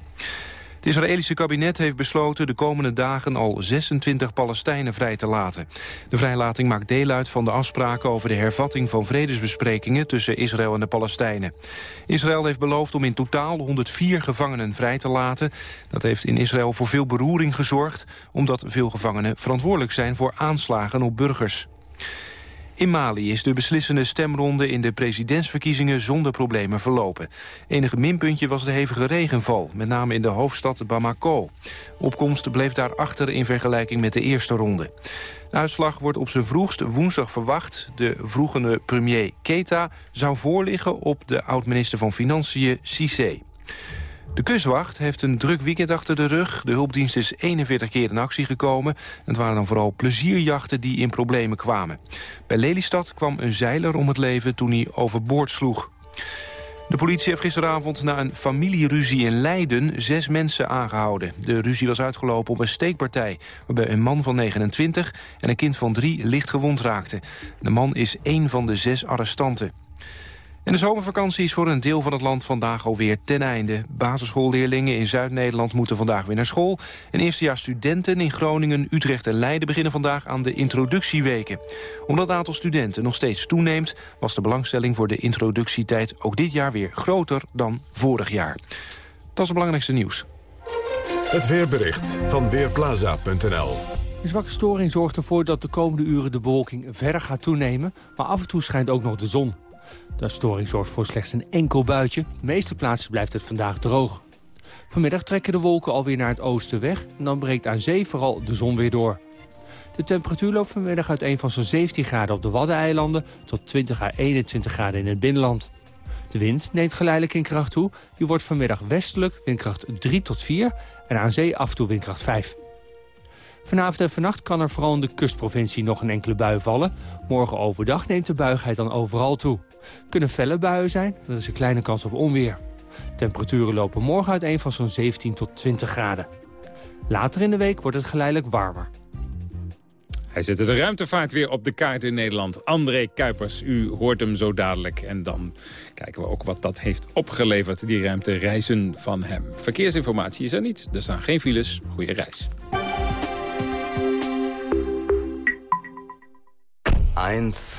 Het Israëlische kabinet heeft besloten de komende dagen al 26 Palestijnen vrij te laten. De vrijlating maakt deel uit van de afspraken over de hervatting van vredesbesprekingen tussen Israël en de Palestijnen. Israël heeft beloofd om in totaal 104 gevangenen vrij te laten. Dat heeft in Israël voor veel beroering gezorgd, omdat veel gevangenen verantwoordelijk zijn voor aanslagen op burgers. In Mali is de beslissende stemronde in de presidentsverkiezingen zonder problemen verlopen. Enige minpuntje was de hevige regenval, met name in de hoofdstad Bamako. Opkomst bleef daar achter in vergelijking met de eerste ronde. De uitslag wordt op zijn vroegst woensdag verwacht. De vroegende premier Keita zou voorliggen op de oud-minister van Financiën Cissé. De kustwacht heeft een druk weekend achter de rug. De hulpdienst is 41 keer in actie gekomen. Het waren dan vooral plezierjachten die in problemen kwamen. Bij Lelystad kwam een zeiler om het leven toen hij overboord sloeg. De politie heeft gisteravond na een familieruzie in Leiden zes mensen aangehouden. De ruzie was uitgelopen op een steekpartij... waarbij een man van 29 en een kind van 3 licht gewond raakten. De man is één van de zes arrestanten. En de zomervakantie is voor een deel van het land vandaag alweer ten einde. Basisschoolleerlingen in Zuid-Nederland moeten vandaag weer naar school. En eerstejaarsstudenten in Groningen, Utrecht en Leiden... beginnen vandaag aan de introductieweken. Omdat het aantal studenten nog steeds toeneemt... was de belangstelling voor de introductietijd ook dit jaar weer groter dan vorig jaar. Dat is het belangrijkste nieuws. Het weerbericht van Weerplaza.nl een zwakke storing zorgt ervoor dat de komende uren de bewolking verder gaat toenemen... maar af en toe schijnt ook nog de zon. De storing zorgt voor slechts een enkel buitje. De meeste plaatsen blijft het vandaag droog. Vanmiddag trekken de wolken alweer naar het oosten weg... en dan breekt aan zee vooral de zon weer door. De temperatuur loopt vanmiddag uit een van zo'n 17 graden op de Waddeneilanden... tot 20 à 21 graden in het binnenland. De wind neemt geleidelijk in kracht toe. Die wordt vanmiddag westelijk, windkracht 3 tot 4... en aan zee af en toe windkracht 5. Vanavond en vannacht kan er vooral in de kustprovincie nog een enkele bui vallen. Morgen overdag neemt de buigheid dan overal toe. Kunnen felle buien zijn, er is een kleine kans op onweer. Temperaturen lopen morgen uiteen van zo'n 17 tot 20 graden. Later in de week wordt het geleidelijk warmer. Hij zette de ruimtevaart weer op de kaart in Nederland. André Kuipers, u hoort hem zo dadelijk. En dan kijken we ook wat dat heeft opgeleverd, die ruimtereizen van hem. Verkeersinformatie is er niet, er staan geen files. Goeie reis. Eins,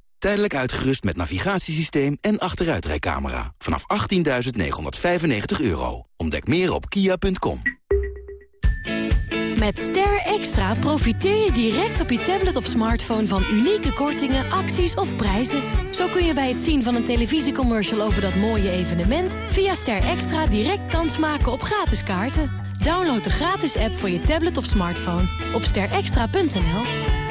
Tijdelijk uitgerust met navigatiesysteem en achteruitrijcamera. Vanaf 18.995 euro. Ontdek meer op kia.com. Met Ster Extra profiteer je direct op je tablet of smartphone van unieke kortingen, acties of prijzen. Zo kun je bij het zien van een televisiecommercial over dat mooie evenement... via Ster Extra direct kans maken op gratis kaarten. Download de gratis app voor je tablet of smartphone op sterextra.nl.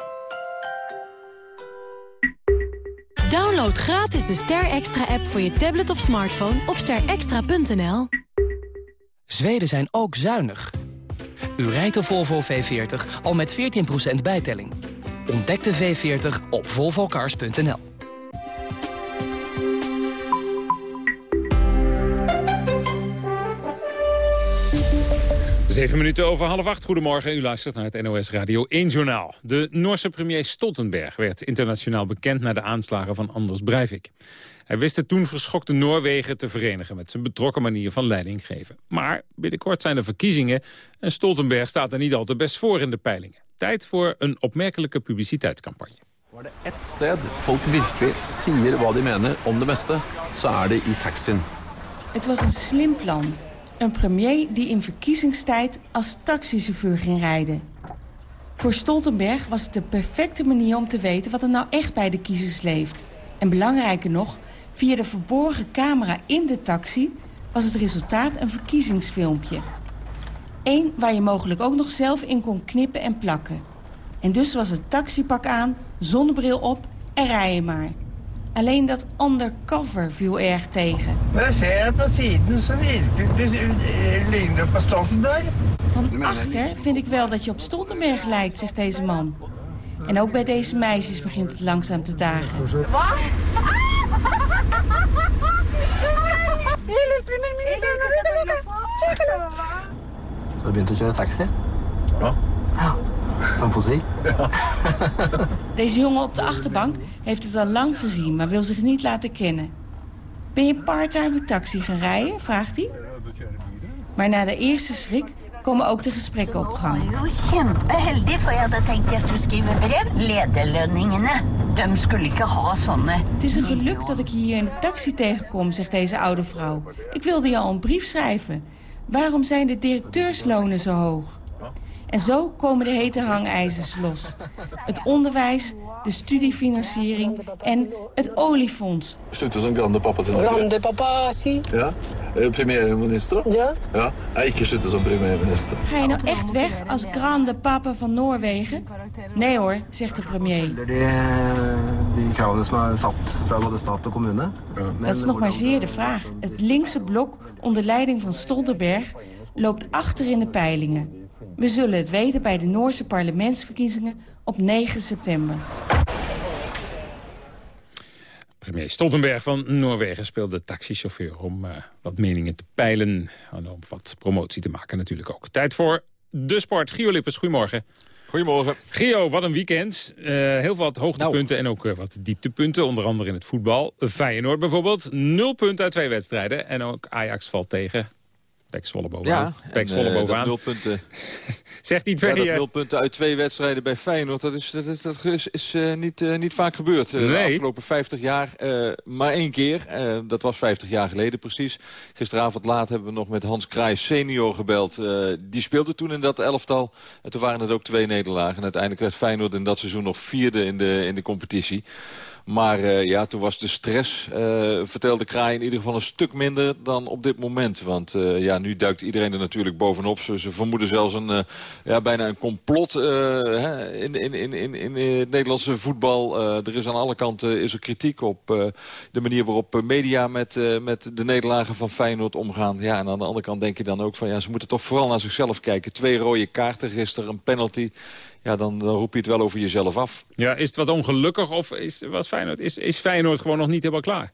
Download gratis de Ster Extra app voor je tablet of smartphone op sterextra.nl. Zweden zijn ook zuinig. U rijdt de Volvo V40 al met 14% bijtelling. Ontdek de V40 op volvocars.nl. Zeven minuten over half acht. Goedemorgen, u luistert naar het NOS Radio 1 Journaal. De Noorse premier Stoltenberg werd internationaal bekend... na de aanslagen van Anders Breivik. Hij wist het toen geschokte Noorwegen te verenigen... met zijn betrokken manier van leiding geven. Maar binnenkort zijn er verkiezingen... en Stoltenberg staat er niet al te best voor in de peilingen. Tijd voor een opmerkelijke publiciteitscampagne. Var det ett sted folk virkelig sier hva de mener om det meste, så er det i taxien. Het was een slim plan. Een premier die in verkiezingstijd als taxichauffeur ging rijden. Voor Stoltenberg was het de perfecte manier om te weten wat er nou echt bij de kiezers leeft. En belangrijker nog, via de verborgen camera in de taxi was het resultaat een verkiezingsfilmpje. Eén waar je mogelijk ook nog zelf in kon knippen en plakken. En dus was het taxipak aan, zonnebril op en rijden maar. Alleen dat undercover viel erg tegen. Maar ser på siden så virker det ligner på Stoltenberg. Van achter vind ik wel dat je op Stoltenberg lijkt, zegt deze man. En ook bij deze meisjes begint het langzaam te dagen. Så du begynte å kjøre taxi? Ja. Deze jongen op de achterbank heeft het al lang gezien, maar wil zich niet laten kennen. Ben je parttime taxi gaan rijden? vraagt hij. Maar na de eerste schrik komen ook de gesprekken op gang. jo kjempeheldig, for jeg hadde tenkt jeg skulle skrive brev. Lederlønningene, de skulle ikke ha sånne. Het is een geluk dat ik je hier in de taxi tegenkom, zegt deze oude vrouw. Ik wilde je al een brief schrijven. Waarom zijn de directeurslonen zo hoog? En zo komen de hete hangijzers los. Het onderwijs, de studiefinanciering en het oliefonds. Slutte som grande Norge. Grande papa, si. Ja. Eh, Premierminister? Ja. Ja. Jeg ikke slutte som premierminister. Ga je nou echt weg als grande papa van Noorwegen? Nee hoor, zegt de premier. De, de kravene som er satt fra både og kommune. Dat is nog maar zeer de vraag. Het linkse blok onder leiding van Stoltenberg loopt achter in de peilingen. We zullen het weten bij de Noorse parlementsverkiezingen op 9 september. Premier Stoltenberg van Noorwegen speelde taxichauffeur... om uh, wat meningen te peilen en om wat promotie te maken natuurlijk ook. Tijd voor de sport. Gio Lippers, goedemorgen. Goedemorgen. Gio, wat een weekend. Uh, heel wat hoogtepunten nou. en ook uh, wat dieptepunten. Onder andere in het voetbal. Feyenoord bijvoorbeeld. Nul punten uit twee wedstrijden. En ook Ajax valt tegen. Pek Zwolle bovenaan. Ja, Pek Zwolle bovenaan. nul punten. Zegt die twee... Ja, dat nul punten uit twee wedstrijden bij Feyenoord, dat is, dat is, dat is, is uh, niet, uh, niet vaak gebeurd. Uh, nee. De afgelopen 50 jaar maar één keer. dat was 50 jaar geleden precies. Gisteravond laat hebben we nog met Hans Krijs senior gebeld. die speelde toen in dat elftal. En toen waren het ook twee nederlagen. En uiteindelijk werd Feyenoord in dat seizoen nog vierde in de, in de competitie. Maar uh, ja, toen was de stress, uh, vertelde Kraai, in ieder geval een stuk minder dan op dit moment. Want uh, ja, nu duikt iedereen er natuurlijk bovenop. Ze, ze vermoeden zelfs een, ja, bijna een complot in, in, in, in, in het Nederlandse voetbal. er is aan alle kanten is er kritiek op de manier waarop media met, met de nederlagen van Feyenoord omgaan. Ja, en aan de andere kant denk je dan ook van ja, ze moeten toch vooral naar zichzelf kijken. Twee rode kaarten gisteren, een penalty ja, dan, dan roep je het wel over jezelf af. Ja, is het wat ongelukkig of is, was Feyenoord, is, is Feyenoord gewoon nog niet helemaal klaar?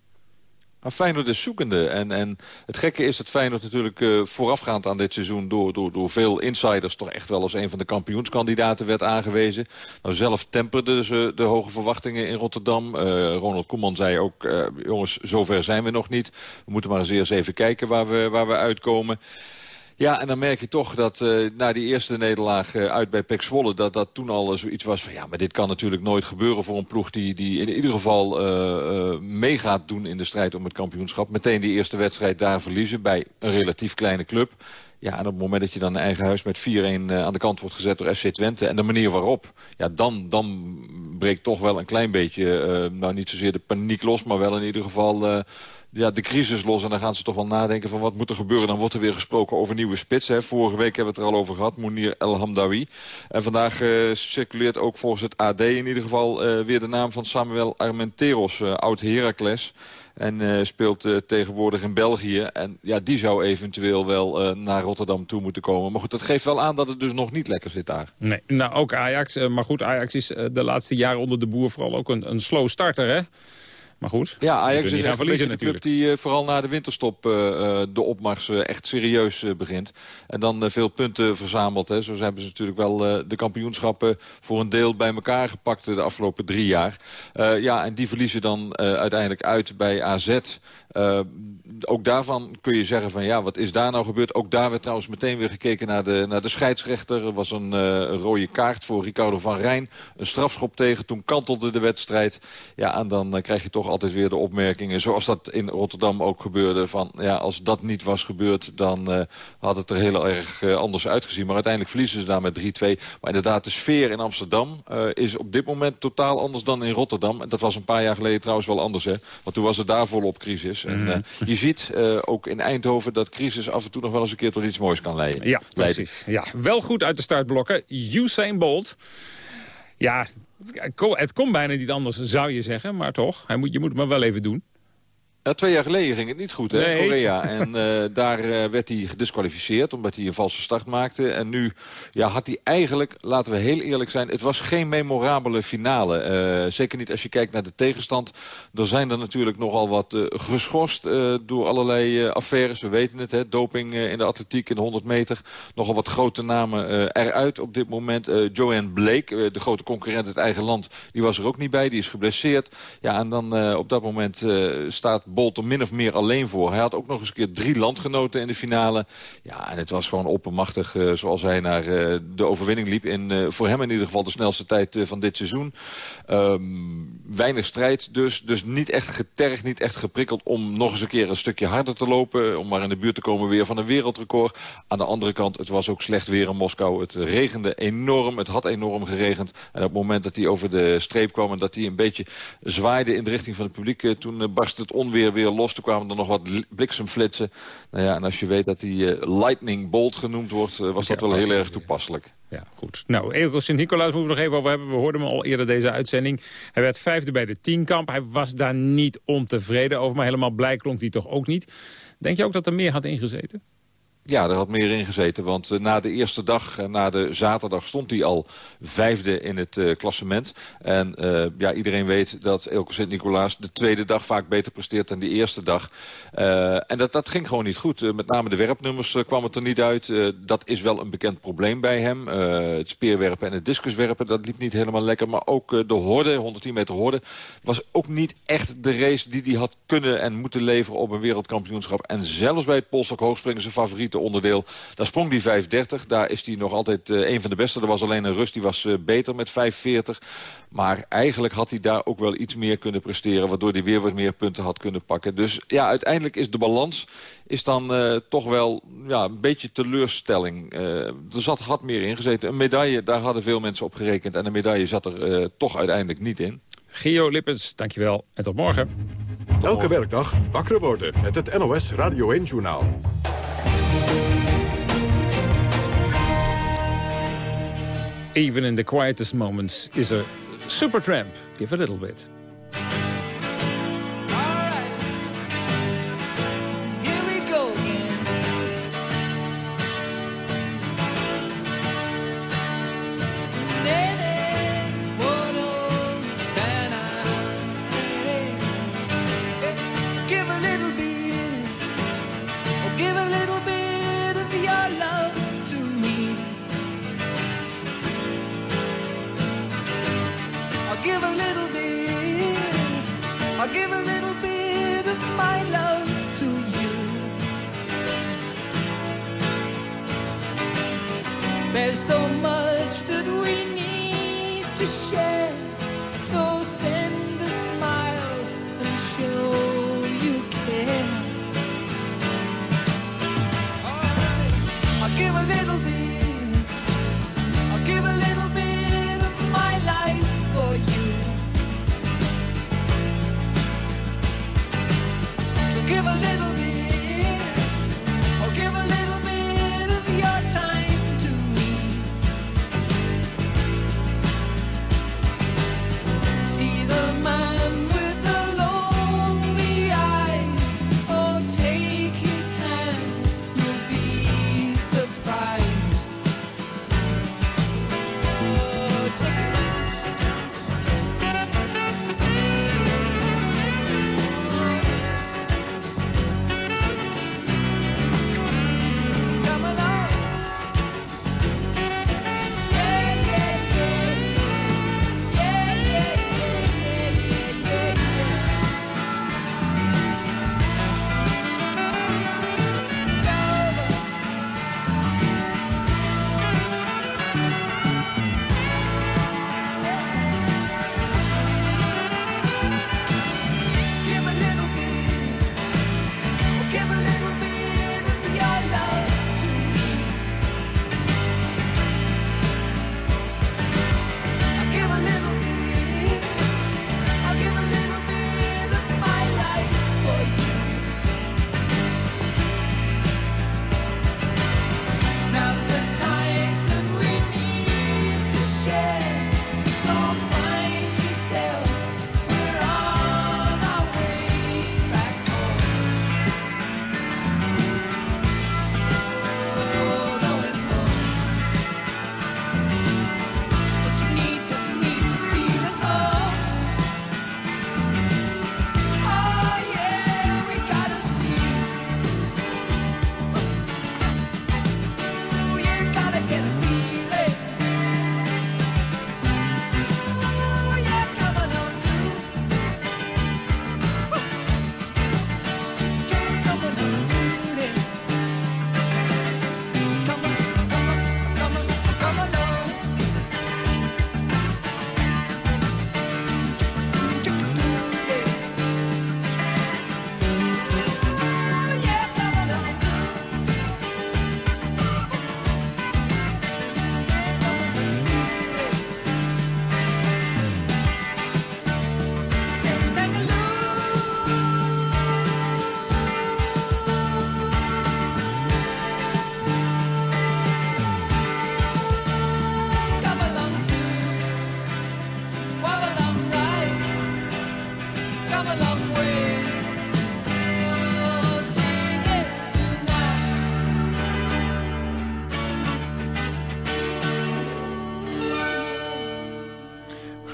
Maar Feyenoord is zoekende. En, en het gekke is dat Feyenoord natuurlijk uh, voorafgaand aan dit seizoen... Door, door, door veel insiders toch echt wel als een van de kampioenskandidaten werd aangewezen. Nou, zelf temperden ze de hoge verwachtingen in Rotterdam. Uh, Ronald Koeman zei ook, uh, jongens, zover zijn we nog niet. We moeten maar eens eerst even kijken waar we, waar we uitkomen. Ja, en dan merk je toch dat uh, na die eerste nederlaag uh, uit bij Pek Zwolle... dat dat toen al zoiets was van... ja, maar dit kan natuurlijk nooit gebeuren voor een ploeg... die, die in ieder geval uh, mee gaat doen in de strijd om het kampioenschap. Meteen die eerste wedstrijd daar verliezen bij een relatief kleine club. Ja, en op het moment dat je dan een eigen huis met 4-1 aan de kant wordt gezet door FC Twente... en de manier waarop, ja, dan, dan breekt toch wel een klein beetje... nou, niet zozeer de paniek los, maar wel in ieder geval ja, de crisis los. En dan gaan ze toch wel nadenken van wat moet er gebeuren. Dan wordt er weer gesproken over nieuwe spits. Hè. Vorige week hebben we het er al over gehad. Mounir El Hamdawi. En vandaag uh, circuleert ook volgens het AD in ieder geval uh, weer de naam van Samuel Armenteros. Uh, oud Heracles. En speelt tegenwoordig in België. En ja, die zou eventueel wel naar Rotterdam toe moeten komen. Maar goed, dat geeft wel aan dat het dus nog niet lekker zit daar. Nee, nou ook Ajax. maar goed, Ajax is de laatste jaren onder de boer vooral ook een, een slow starter, hè? Maar goed, ja, Ajax is echt een de club die uh, vooral na de winterstop uh, de opmars uh, echt serieus begint. En dan veel punten verzamelt. Hè. Zo hebben ze natuurlijk wel de kampioenschappen voor een deel bij elkaar gepakt de afgelopen drie jaar. ja, en die verliezen dan uiteindelijk uit bij AZ. Ook daarvan kun je zeggen van ja, wat is daar nou gebeurd? Ook daar werd trouwens meteen weer gekeken naar de, naar de scheidsrechter. Er was een, rode kaart voor Ricardo van Rijn. Een strafschop tegen, toen kantelde de wedstrijd. Ja, en dan krijg je toch altijd weer de opmerkingen... zoals dat in Rotterdam ook gebeurde. Van ja, als dat niet was gebeurd, dan had het er heel erg anders uitgezien. Maar uiteindelijk verliezen ze daar met 3-2. Maar inderdaad, de sfeer in Amsterdam is op dit moment totaal anders dan in Rotterdam. En dat was een paar jaar geleden trouwens wel anders, hè. Want toen was het daar volop crisis. En mhm. je ziet ook in Eindhoven dat crisis af en toe nog wel eens een keer tot iets moois kan leiden. Ja, precies. Ja, wel goed uit de startblokken. Usain Bolt. Ja, het komt bijna niet anders, zou je zeggen. Maar toch, je moet het maar wel even doen. Ja, twee jaar geleden ging het niet goed, hè, nee. Korea. En uh, daar uh, werd hij gedisqualificeerd omdat hij een valse start maakte. En nu ja, had hij eigenlijk, laten we heel eerlijk zijn... het was geen memorabele finale. Uh, zeker niet als je kijkt naar de tegenstand. Er zijn er natuurlijk nogal wat geschorst door allerlei affaires. We weten het, hè, doping in de atletiek in de 100 meter. Nogal wat grote namen eruit op dit moment. Joanne Blake, de grote concurrent uit eigen land, die was er ook niet bij. Die is geblesseerd. Ja, en dan op dat moment staat Bolt er min of meer alleen voor. Hij had ook nog eens een keer drie landgenoten in de finale. Ja, en het was gewoon oppermachtig uh, zoals hij naar uh, de overwinning liep. In, uh, voor hem in ieder geval de snelste tijd van dit seizoen. Um, weinig strijd dus. Dus niet echt getergd, niet echt geprikkeld om nog eens een keer een stukje harder te lopen. Om maar in de buurt te komen weer van een wereldrecord. Aan de andere kant, het was ook slecht weer in Moskou. Het regende enorm, het had enorm geregend. En op het moment dat hij over de streep kwam en dat hij een beetje zwaaide in de richting van het publiek... toen barst het onweer weer, los. Toen kwamen er nog wat bliksemflitsen. Nou ja, en als je weet dat die uh, Lightning Bolt genoemd wordt... Uh, was dat wel heel erg toepasselijk. Ja, goed. Nou, Eelco Sint-Nicolaas moeten we nog even over hebben. We hoorden hem al eerder deze uitzending. Hij werd vijfde bij de tienkamp. Hij was daar niet ontevreden over, maar helemaal blij klonk hij toch ook niet. Denk je ook dat er meer had ingezeten? Ja, er had meer in gezeten. Want uh, na de eerste dag, na de zaterdag, stond hij al vijfde in het uh, klassement. En ja, iedereen weet dat Elke Sint-Nicolaas de tweede dag vaak beter presteert dan die eerste dag. en dat, dat ging gewoon niet goed. met name de werpnummers kwam het er niet uit. dat is wel een bekend probleem bij hem. het speerwerpen en het discuswerpen, dat liep niet helemaal lekker. Maar ook de horde, 110 meter horde, was ook niet echt de race die hij had kunnen en moeten leveren op een wereldkampioenschap. En zelfs bij het polstok hoogspringen zijn favoriete onderdeel. Daar sprong die 5.30. Daar is hij nog altijd uh, een van de beste. Er was alleen een rust, die was uh, beter met 5.40. Maar eigenlijk had hij daar ook wel iets meer kunnen presteren... waardoor hij weer wat meer punten had kunnen pakken. Dus ja, uiteindelijk is de balans is dan uh, toch wel ja, een beetje teleurstelling. er zat, had meer ingezeten. Een medaille, daar hadden veel mensen op gerekend. En een medaille zat er toch uiteindelijk niet in. Gio Lippens, dankjewel en tot morgen. Elke werkdag wakker worden met het NOS Radio 1-journaal. Even in the quietest moments is a Supertramp. Give a little bit.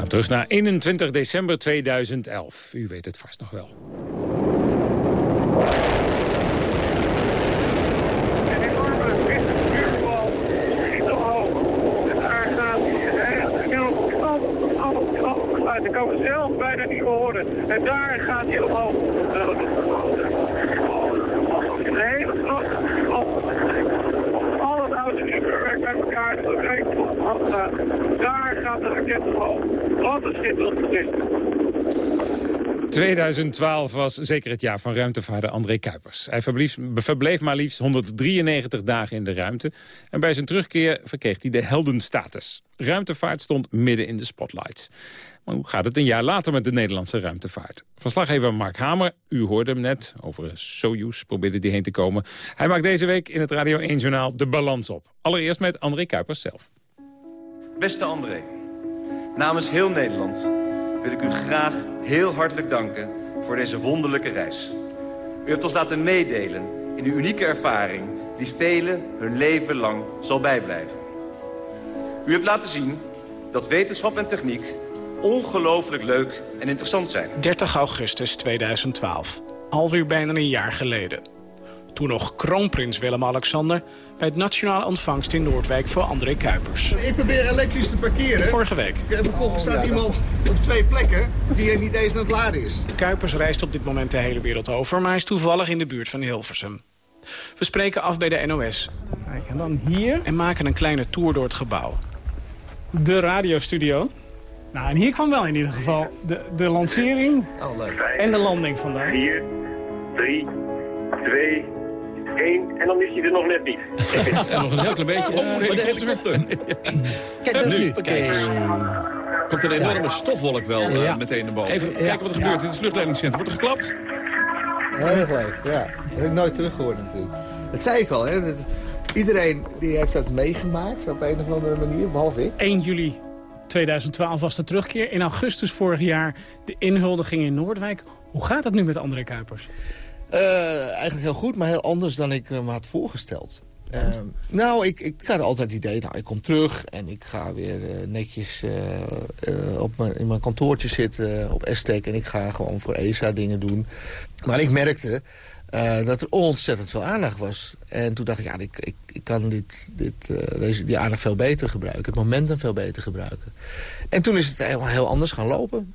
Terug naar 21 december 2011. U weet het vast nog wel. Ik kan zelf bijna niet horen. En daar gaat hij omhoog. Een hele Werkt bij elkaar. Daar gaat de raket omhoog. Wat een schitterend gezicht. 2012 was zeker het jaar van ruimtevaarder André Kuipers. Hij verbleef, verbleef maar liefst 193 dagen in de ruimte. En bij zijn terugkeer verkreeg hij de heldenstatus. Ruimtevaart stond midden in de spotlight. Maar hoe gaat het een jaar later met de Nederlandse ruimtevaart? Verslaggever Mark Hamer, u hoorde hem net, over Soyuz probeerde hij heen te komen. Hij maakt deze week in het Radio 1-journaal de balans op. Allereerst met André Kuipers zelf. Beste André, namens heel Nederland wil ik u graag heel hartelijk danken voor deze wonderlijke reis. U hebt ons laten meedelen in uw unieke ervaring die velen hun leven lang zal bijblijven. U hebt laten zien dat wetenschap en techniek ongelooflijk leuk en interessant zijn. 30 augustus 2012, alweer bijna een jaar geleden. Toen nog kroonprins Willem-Alexander bij het Nationale Ontvangst in Noordwijk voor André Kuipers. Ik probeer elektrisch te parkeren. Vorige week. En vervolgens staat iemand op twee plekken die er niet eens aan het laden is. Kuipers reist op dit moment de hele wereld over, maar hij is toevallig in de buurt van Hilversum. We spreken af bij de NOS. Kijk, en dan hier en maken een kleine tour door het gebouw. De radiostudio. Nou, en hier kwam wel in ieder geval de, de lancering oh, leuk. en de landing vandaan. 4, 3, 2, 1. En dan is hij er nog net niet. en nog een heel klein beetje. Oh, de helikopter. Kijk, dat is nu. Kijk eens. Komt een enorme stofwolk wel uh, ja. meteen naar boven. Even kijken wat er gebeurt in het vluchtleidingscentrum. Wordt er geklapt? Heel erg leuk, ja. Dat heb ik nooit teruggehoord natuurlijk. Dat zei ik al, hè. Dat, iedereen die heeft dat meegemaakt op een of andere manier, behalve ik. 1 juli 2012 was de terugkeer. In augustus vorig jaar de inhuldiging in Noordwijk. Hoe gaat het nu met André Kuipers? Uh, eigenlijk heel goed, maar heel anders dan ik me had voorgesteld. Uh, nou, ik, ik had altijd het idee, nou, ik kom terug en ik ga weer netjes op in mijn kantoortje zitten op Estek en ik ga gewoon voor ESA dingen doen. Maar ik merkte dat er ontzettend veel aandacht was. En toen dacht ik, ja, ik, ik, kan dit, dit, deze, die aandacht veel beter gebruiken. Het momentum veel beter gebruiken. En toen is het helemaal heel anders gaan lopen.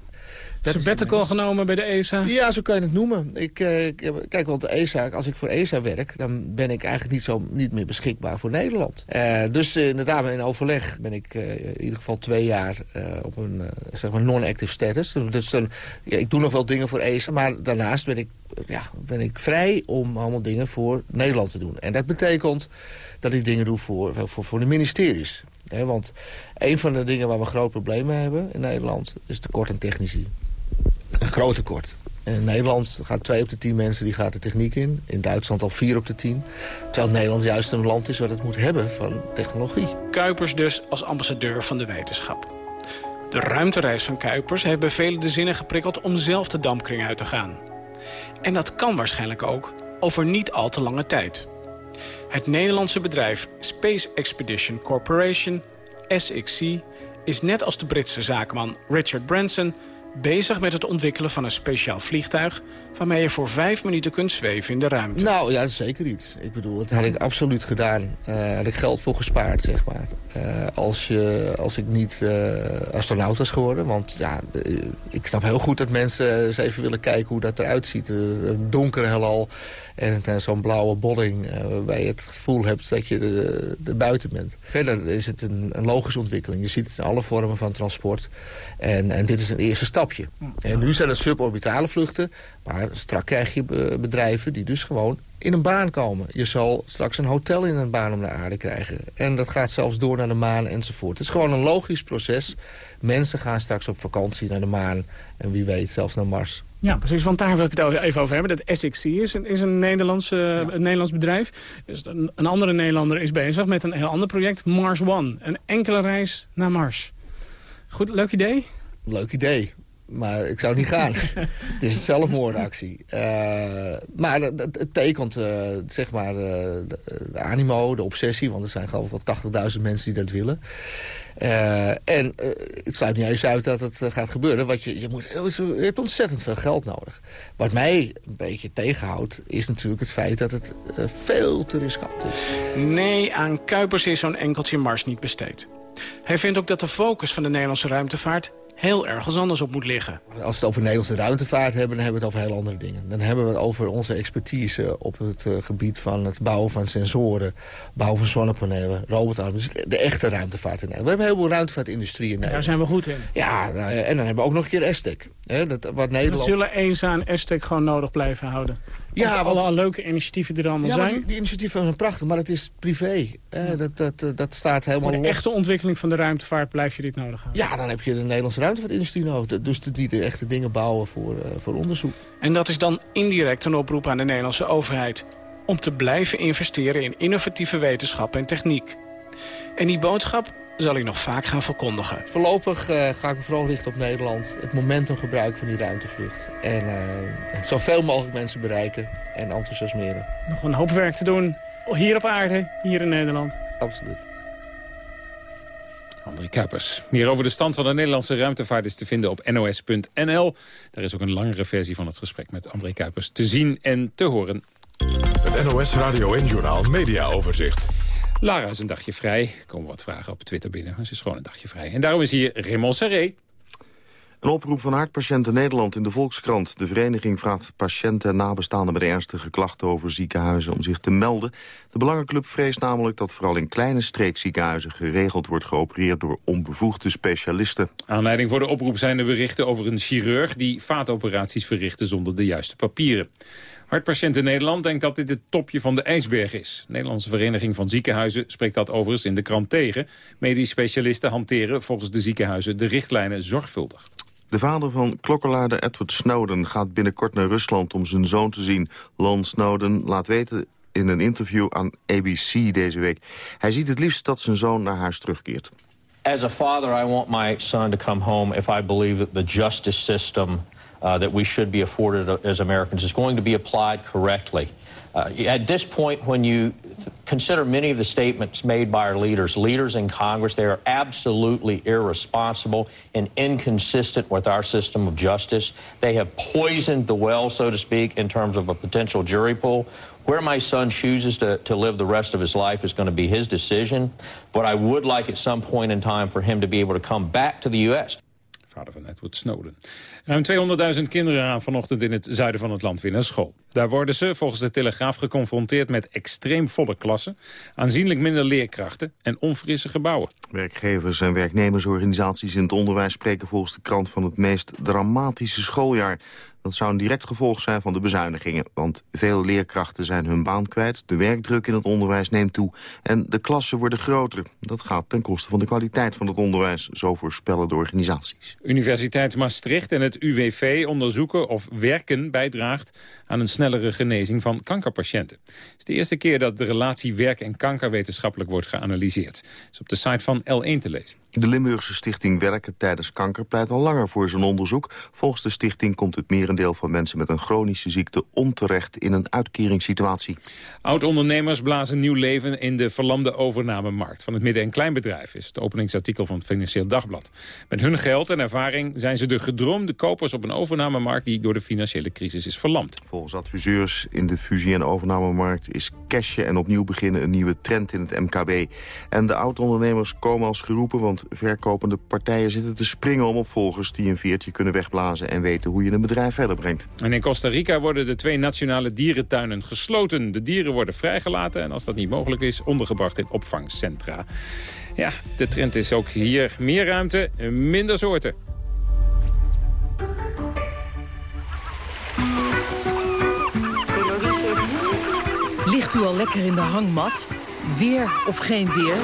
Sabbatical genomen bij de ESA? Ja, zo kan je het noemen. Ik, ik, kijk, want de ESA, als ik voor ESA werk... dan ben ik eigenlijk niet, zo, niet meer beschikbaar voor Nederland. Uh, dus uh, inderdaad, in overleg ben ik in ieder geval twee jaar... op een zeg maar non-active status. Dus dan, ja, ik doe nog wel dingen voor ESA, maar daarnaast ben ik, ja, ben ik vrij... om allemaal dingen voor Nederland te doen. En dat betekent dat ik dingen doe voor, voor, voor de ministeries. He, want een van de dingen waar we groot problemen hebben in Nederland... is tekort aan technici. Een groot tekort. In Nederland gaat twee op de tien mensen die gaat de techniek in. In Duitsland al vier op de tien. Terwijl Nederland juist een land is wat het moet hebben van technologie. Kuipers dus als ambassadeur van de wetenschap. De ruimtereis van Kuipers heeft bij velen de zinnen geprikkeld om zelf de dampkring uit te gaan. En dat kan waarschijnlijk ook over niet al te lange tijd. Het Nederlandse bedrijf Space Expedition Corporation, SXC... is net als de Britse zakenman Richard Branson bezig met het ontwikkelen van een speciaal vliegtuig... waarmee je voor vijf minuten kunt zweven in de ruimte. Nou, ja, dat zeker iets. Ik bedoel, dat had ik absoluut gedaan. Uh, had ik geld voor gespaard, zeg maar. Uh, als, je, als ik niet uh, astronaut was geworden. Want ja, ik snap heel goed dat mensen eens even willen kijken hoe dat eruit ziet. een donkere heelal en zo'n blauwe bolling waarbij je het gevoel hebt dat je er buiten bent. Verder is het een, een, logische ontwikkeling. Je ziet het in alle vormen van transport. En, en dit is een eerste stapje. En nu zijn het suborbitale vluchten. Maar straks krijg je bedrijven die dus gewoon in een baan komen. Je zal straks een hotel in een baan om de aarde krijgen. En dat gaat zelfs door naar de maan enzovoort. Het is gewoon een logisch proces. Mensen gaan straks op vakantie naar de maan. En wie weet zelfs naar Mars. Ja, precies, want daar wil ik het even over hebben. Dat SXC is een, is een, Nederlands, ja. een Nederlands bedrijf. Dus een, een, andere Nederlander is bezig met een heel ander project. Mars One. Een enkele reis naar Mars. Goed, leuk idee? Leuk idee. Maar ik zou niet gaan. het is een zelfmoordactie. Uh, maar het, tekent uh, zeg maar, de, de, animo, de obsessie. Want er zijn geloof ik wel 80.000 mensen die dat willen. en ik sluit niet eens uit dat het gaat gebeuren. Want je, je, moet, je hebt ontzettend veel geld nodig. Wat mij een beetje tegenhoudt... is natuurlijk het feit dat het veel te riskant is. Nee, aan Kuipers is zo'n enkeltje Mars niet besteed. Hij vindt ook dat de focus van de Nederlandse ruimtevaart heel ergens anders op moet liggen. Als we het over Nederlandse ruimtevaart hebben, dan hebben we het over heel andere dingen. Dan hebben we het over onze expertise op het uh, gebied van het bouwen van sensoren... bouwen van zonnepanelen, robotarmen. Dus de echte ruimtevaart in Nederland. We hebben heel veel ruimtevaartindustrie in Nederland. Daar zijn we goed in. Ja, nou, en dan hebben we ook nog een keer Estec. Dat, wat Nederland... We zullen eens aan Estec gewoon nodig blijven houden. Ja, alle, alle leuke initiatieven die er allemaal ja, zijn. Die, die, initiatieven zijn prachtig, maar het is privé. Eh, dat, dat, dat staat helemaal Voor de los. echte ontwikkeling van de ruimtevaart blijf je dit nodig hebben. Ja, dan heb je de Nederlandse ruimtevaartindustrie nodig. Dus die de echte dingen bouwen voor, uh, voor onderzoek. En dat is dan indirect een oproep aan de Nederlandse overheid... om te blijven investeren in innovatieve wetenschap en techniek. En die boodschap zal ik nog vaak gaan verkondigen. Voorlopig uh, ga ik me vooral richten op Nederland. Het momentum gebruiken van die ruimtevlucht. En uh, zoveel mogelijk mensen bereiken en enthousiasmeren. Nog een hoop werk te doen. Hier op aarde, hier in Nederland. Absoluut. André Kuipers. Meer over de stand van de Nederlandse ruimtevaart is te vinden op nos.nl. Daar is ook een langere versie van het gesprek met André Kuipers te zien en te horen. Het NOS Radio en Journaal Media Overzicht. Lara is een dagje vrij. Er komen wat vragen op Twitter binnen. Ze is gewoon een dagje vrij. En daarom is hier Raymond Serré. Een oproep van Hartpatiënten Nederland in de Volkskrant. De vereniging vraagt patiënten en nabestaanden met ernstige klachten over ziekenhuizen om zich te melden. De Belangenclub vreest namelijk dat vooral in kleine streekziekenhuizen geregeld wordt geopereerd door onbevoegde specialisten. Aanleiding voor de oproep zijn de berichten over een chirurg die vaatoperaties verrichtte zonder de juiste papieren. Hartpatiënten Nederland denkt dat dit het topje van de ijsberg is. De Nederlandse Vereniging van Ziekenhuizen spreekt dat overigens in de krant tegen. Medisch specialisten hanteren volgens de ziekenhuizen de richtlijnen zorgvuldig. De vader van klokkenluider Edward Snowden gaat binnenkort naar Rusland om zijn zoon te zien. Lon Snowden laat weten in een interview aan ABC deze week. Hij ziet het liefst dat zijn zoon naar huis terugkeert. As a father, I want my son to come home if I believe that the justice system uh, that we should be afforded as Americans is going to be applied correctly. Uh, at this point, when you consider many of the statements made by our leaders, leaders in Congress, they are absolutely irresponsible and inconsistent with our system of justice. They have poisoned the well, so to speak, in terms of a potential jury pool. Where my son chooses to, to live the rest of his life is going to be his decision. But I would like at some point in time for him to be able to come back to the U.S. Van Edward Snowden. Ruim 200.000 kinderen gaan vanochtend in het zuiden van het land weer naar school. Daar worden ze, volgens de Telegraaf, geconfronteerd met extreem volle klassen... aanzienlijk minder leerkrachten en onfrisse gebouwen. Werkgevers en werknemersorganisaties in het onderwijs spreken volgens de krant van het meest dramatische schooljaar. Dat zou een direct gevolg zijn van de bezuinigingen. Want veel leerkrachten zijn hun baan kwijt, de werkdruk in het onderwijs neemt toe... en de klassen worden groter. Dat gaat ten koste van de kwaliteit van het onderwijs, zo voorspellen de organisaties. Universiteit Maastricht en het UWV onderzoeken of werken bijdraagt... aan een snellere genezing van kankerpatiënten. Het is de eerste keer dat de relatie werk en kanker wetenschappelijk wordt geanalyseerd. Dat is op de site van L1 te lezen. De Limburgse stichting Werken tijdens kanker pleit al langer voor zo'n onderzoek. Volgens de stichting komt het merendeel van mensen met een chronische ziekte onterecht in een uitkeringssituatie. Oud-ondernemers blazen nieuw leven in de verlamde overnamemarkt van het midden- en kleinbedrijf, is het openingsartikel van het Financieel Dagblad. Met hun geld en ervaring zijn ze de gedroomde kopers op een overnamemarkt die door de financiële crisis is verlamd. Volgens adviseurs in de fusie- en overnamemarkt is cashen en opnieuw beginnen een nieuwe trend in het MKB. En de oud-ondernemers komen als geroepen, want verkopende partijen zitten te springen om opvolgers die een veertje kunnen wegblazen en weten hoe je een bedrijf verder brengt. En in Costa Rica worden de twee nationale dierentuinen gesloten. De dieren worden vrijgelaten en als dat niet mogelijk is, ondergebracht in opvangcentra. Ja, de trend is ook hier meer ruimte, minder soorten. Ligt u al lekker in de hangmat? Weer of geen weer?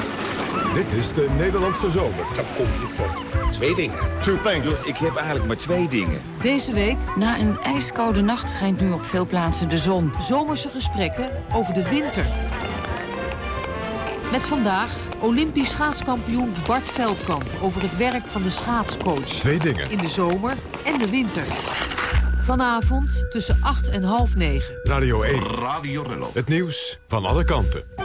Dit is de Nederlandse zomer. Dan kom je tot twee dingen. Two things. Ik heb eigenlijk maar twee dingen. Deze week, na een ijskoude nacht, schijnt nu op veel plaatsen de zon. Zomerse gesprekken over de winter. Met vandaag Olympisch schaatskampioen Bart Veldkamp... over het werk van de schaatscoach. Twee dingen. In de zomer en de winter. Vanavond tussen 8 en half 9. Radio 1. Radio Rello. Het nieuws van alle kanten.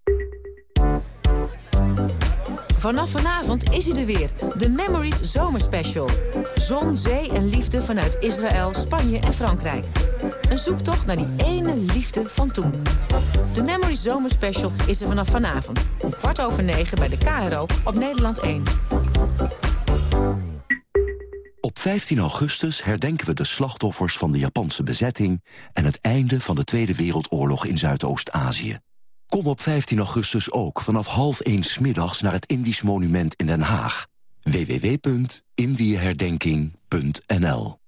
Vanaf vanavond is hij er weer. De Memories Zomerspecial. Zon, zee en liefde vanuit Israël, Spanje en Frankrijk. Een zoektocht naar die ene liefde van toen. De Memories Zomerspecial is er vanaf vanavond. Om kwart over negen bij de KRO op Nederland 1. Op 15 augustus herdenken we de slachtoffers van de Japanse bezetting... en het einde van de Tweede Wereldoorlog in Zuidoost-Azië. Kom op 15 augustus ook vanaf half 1 middags naar het Indisch Monument in Den Haag. www.indieherdenking.nl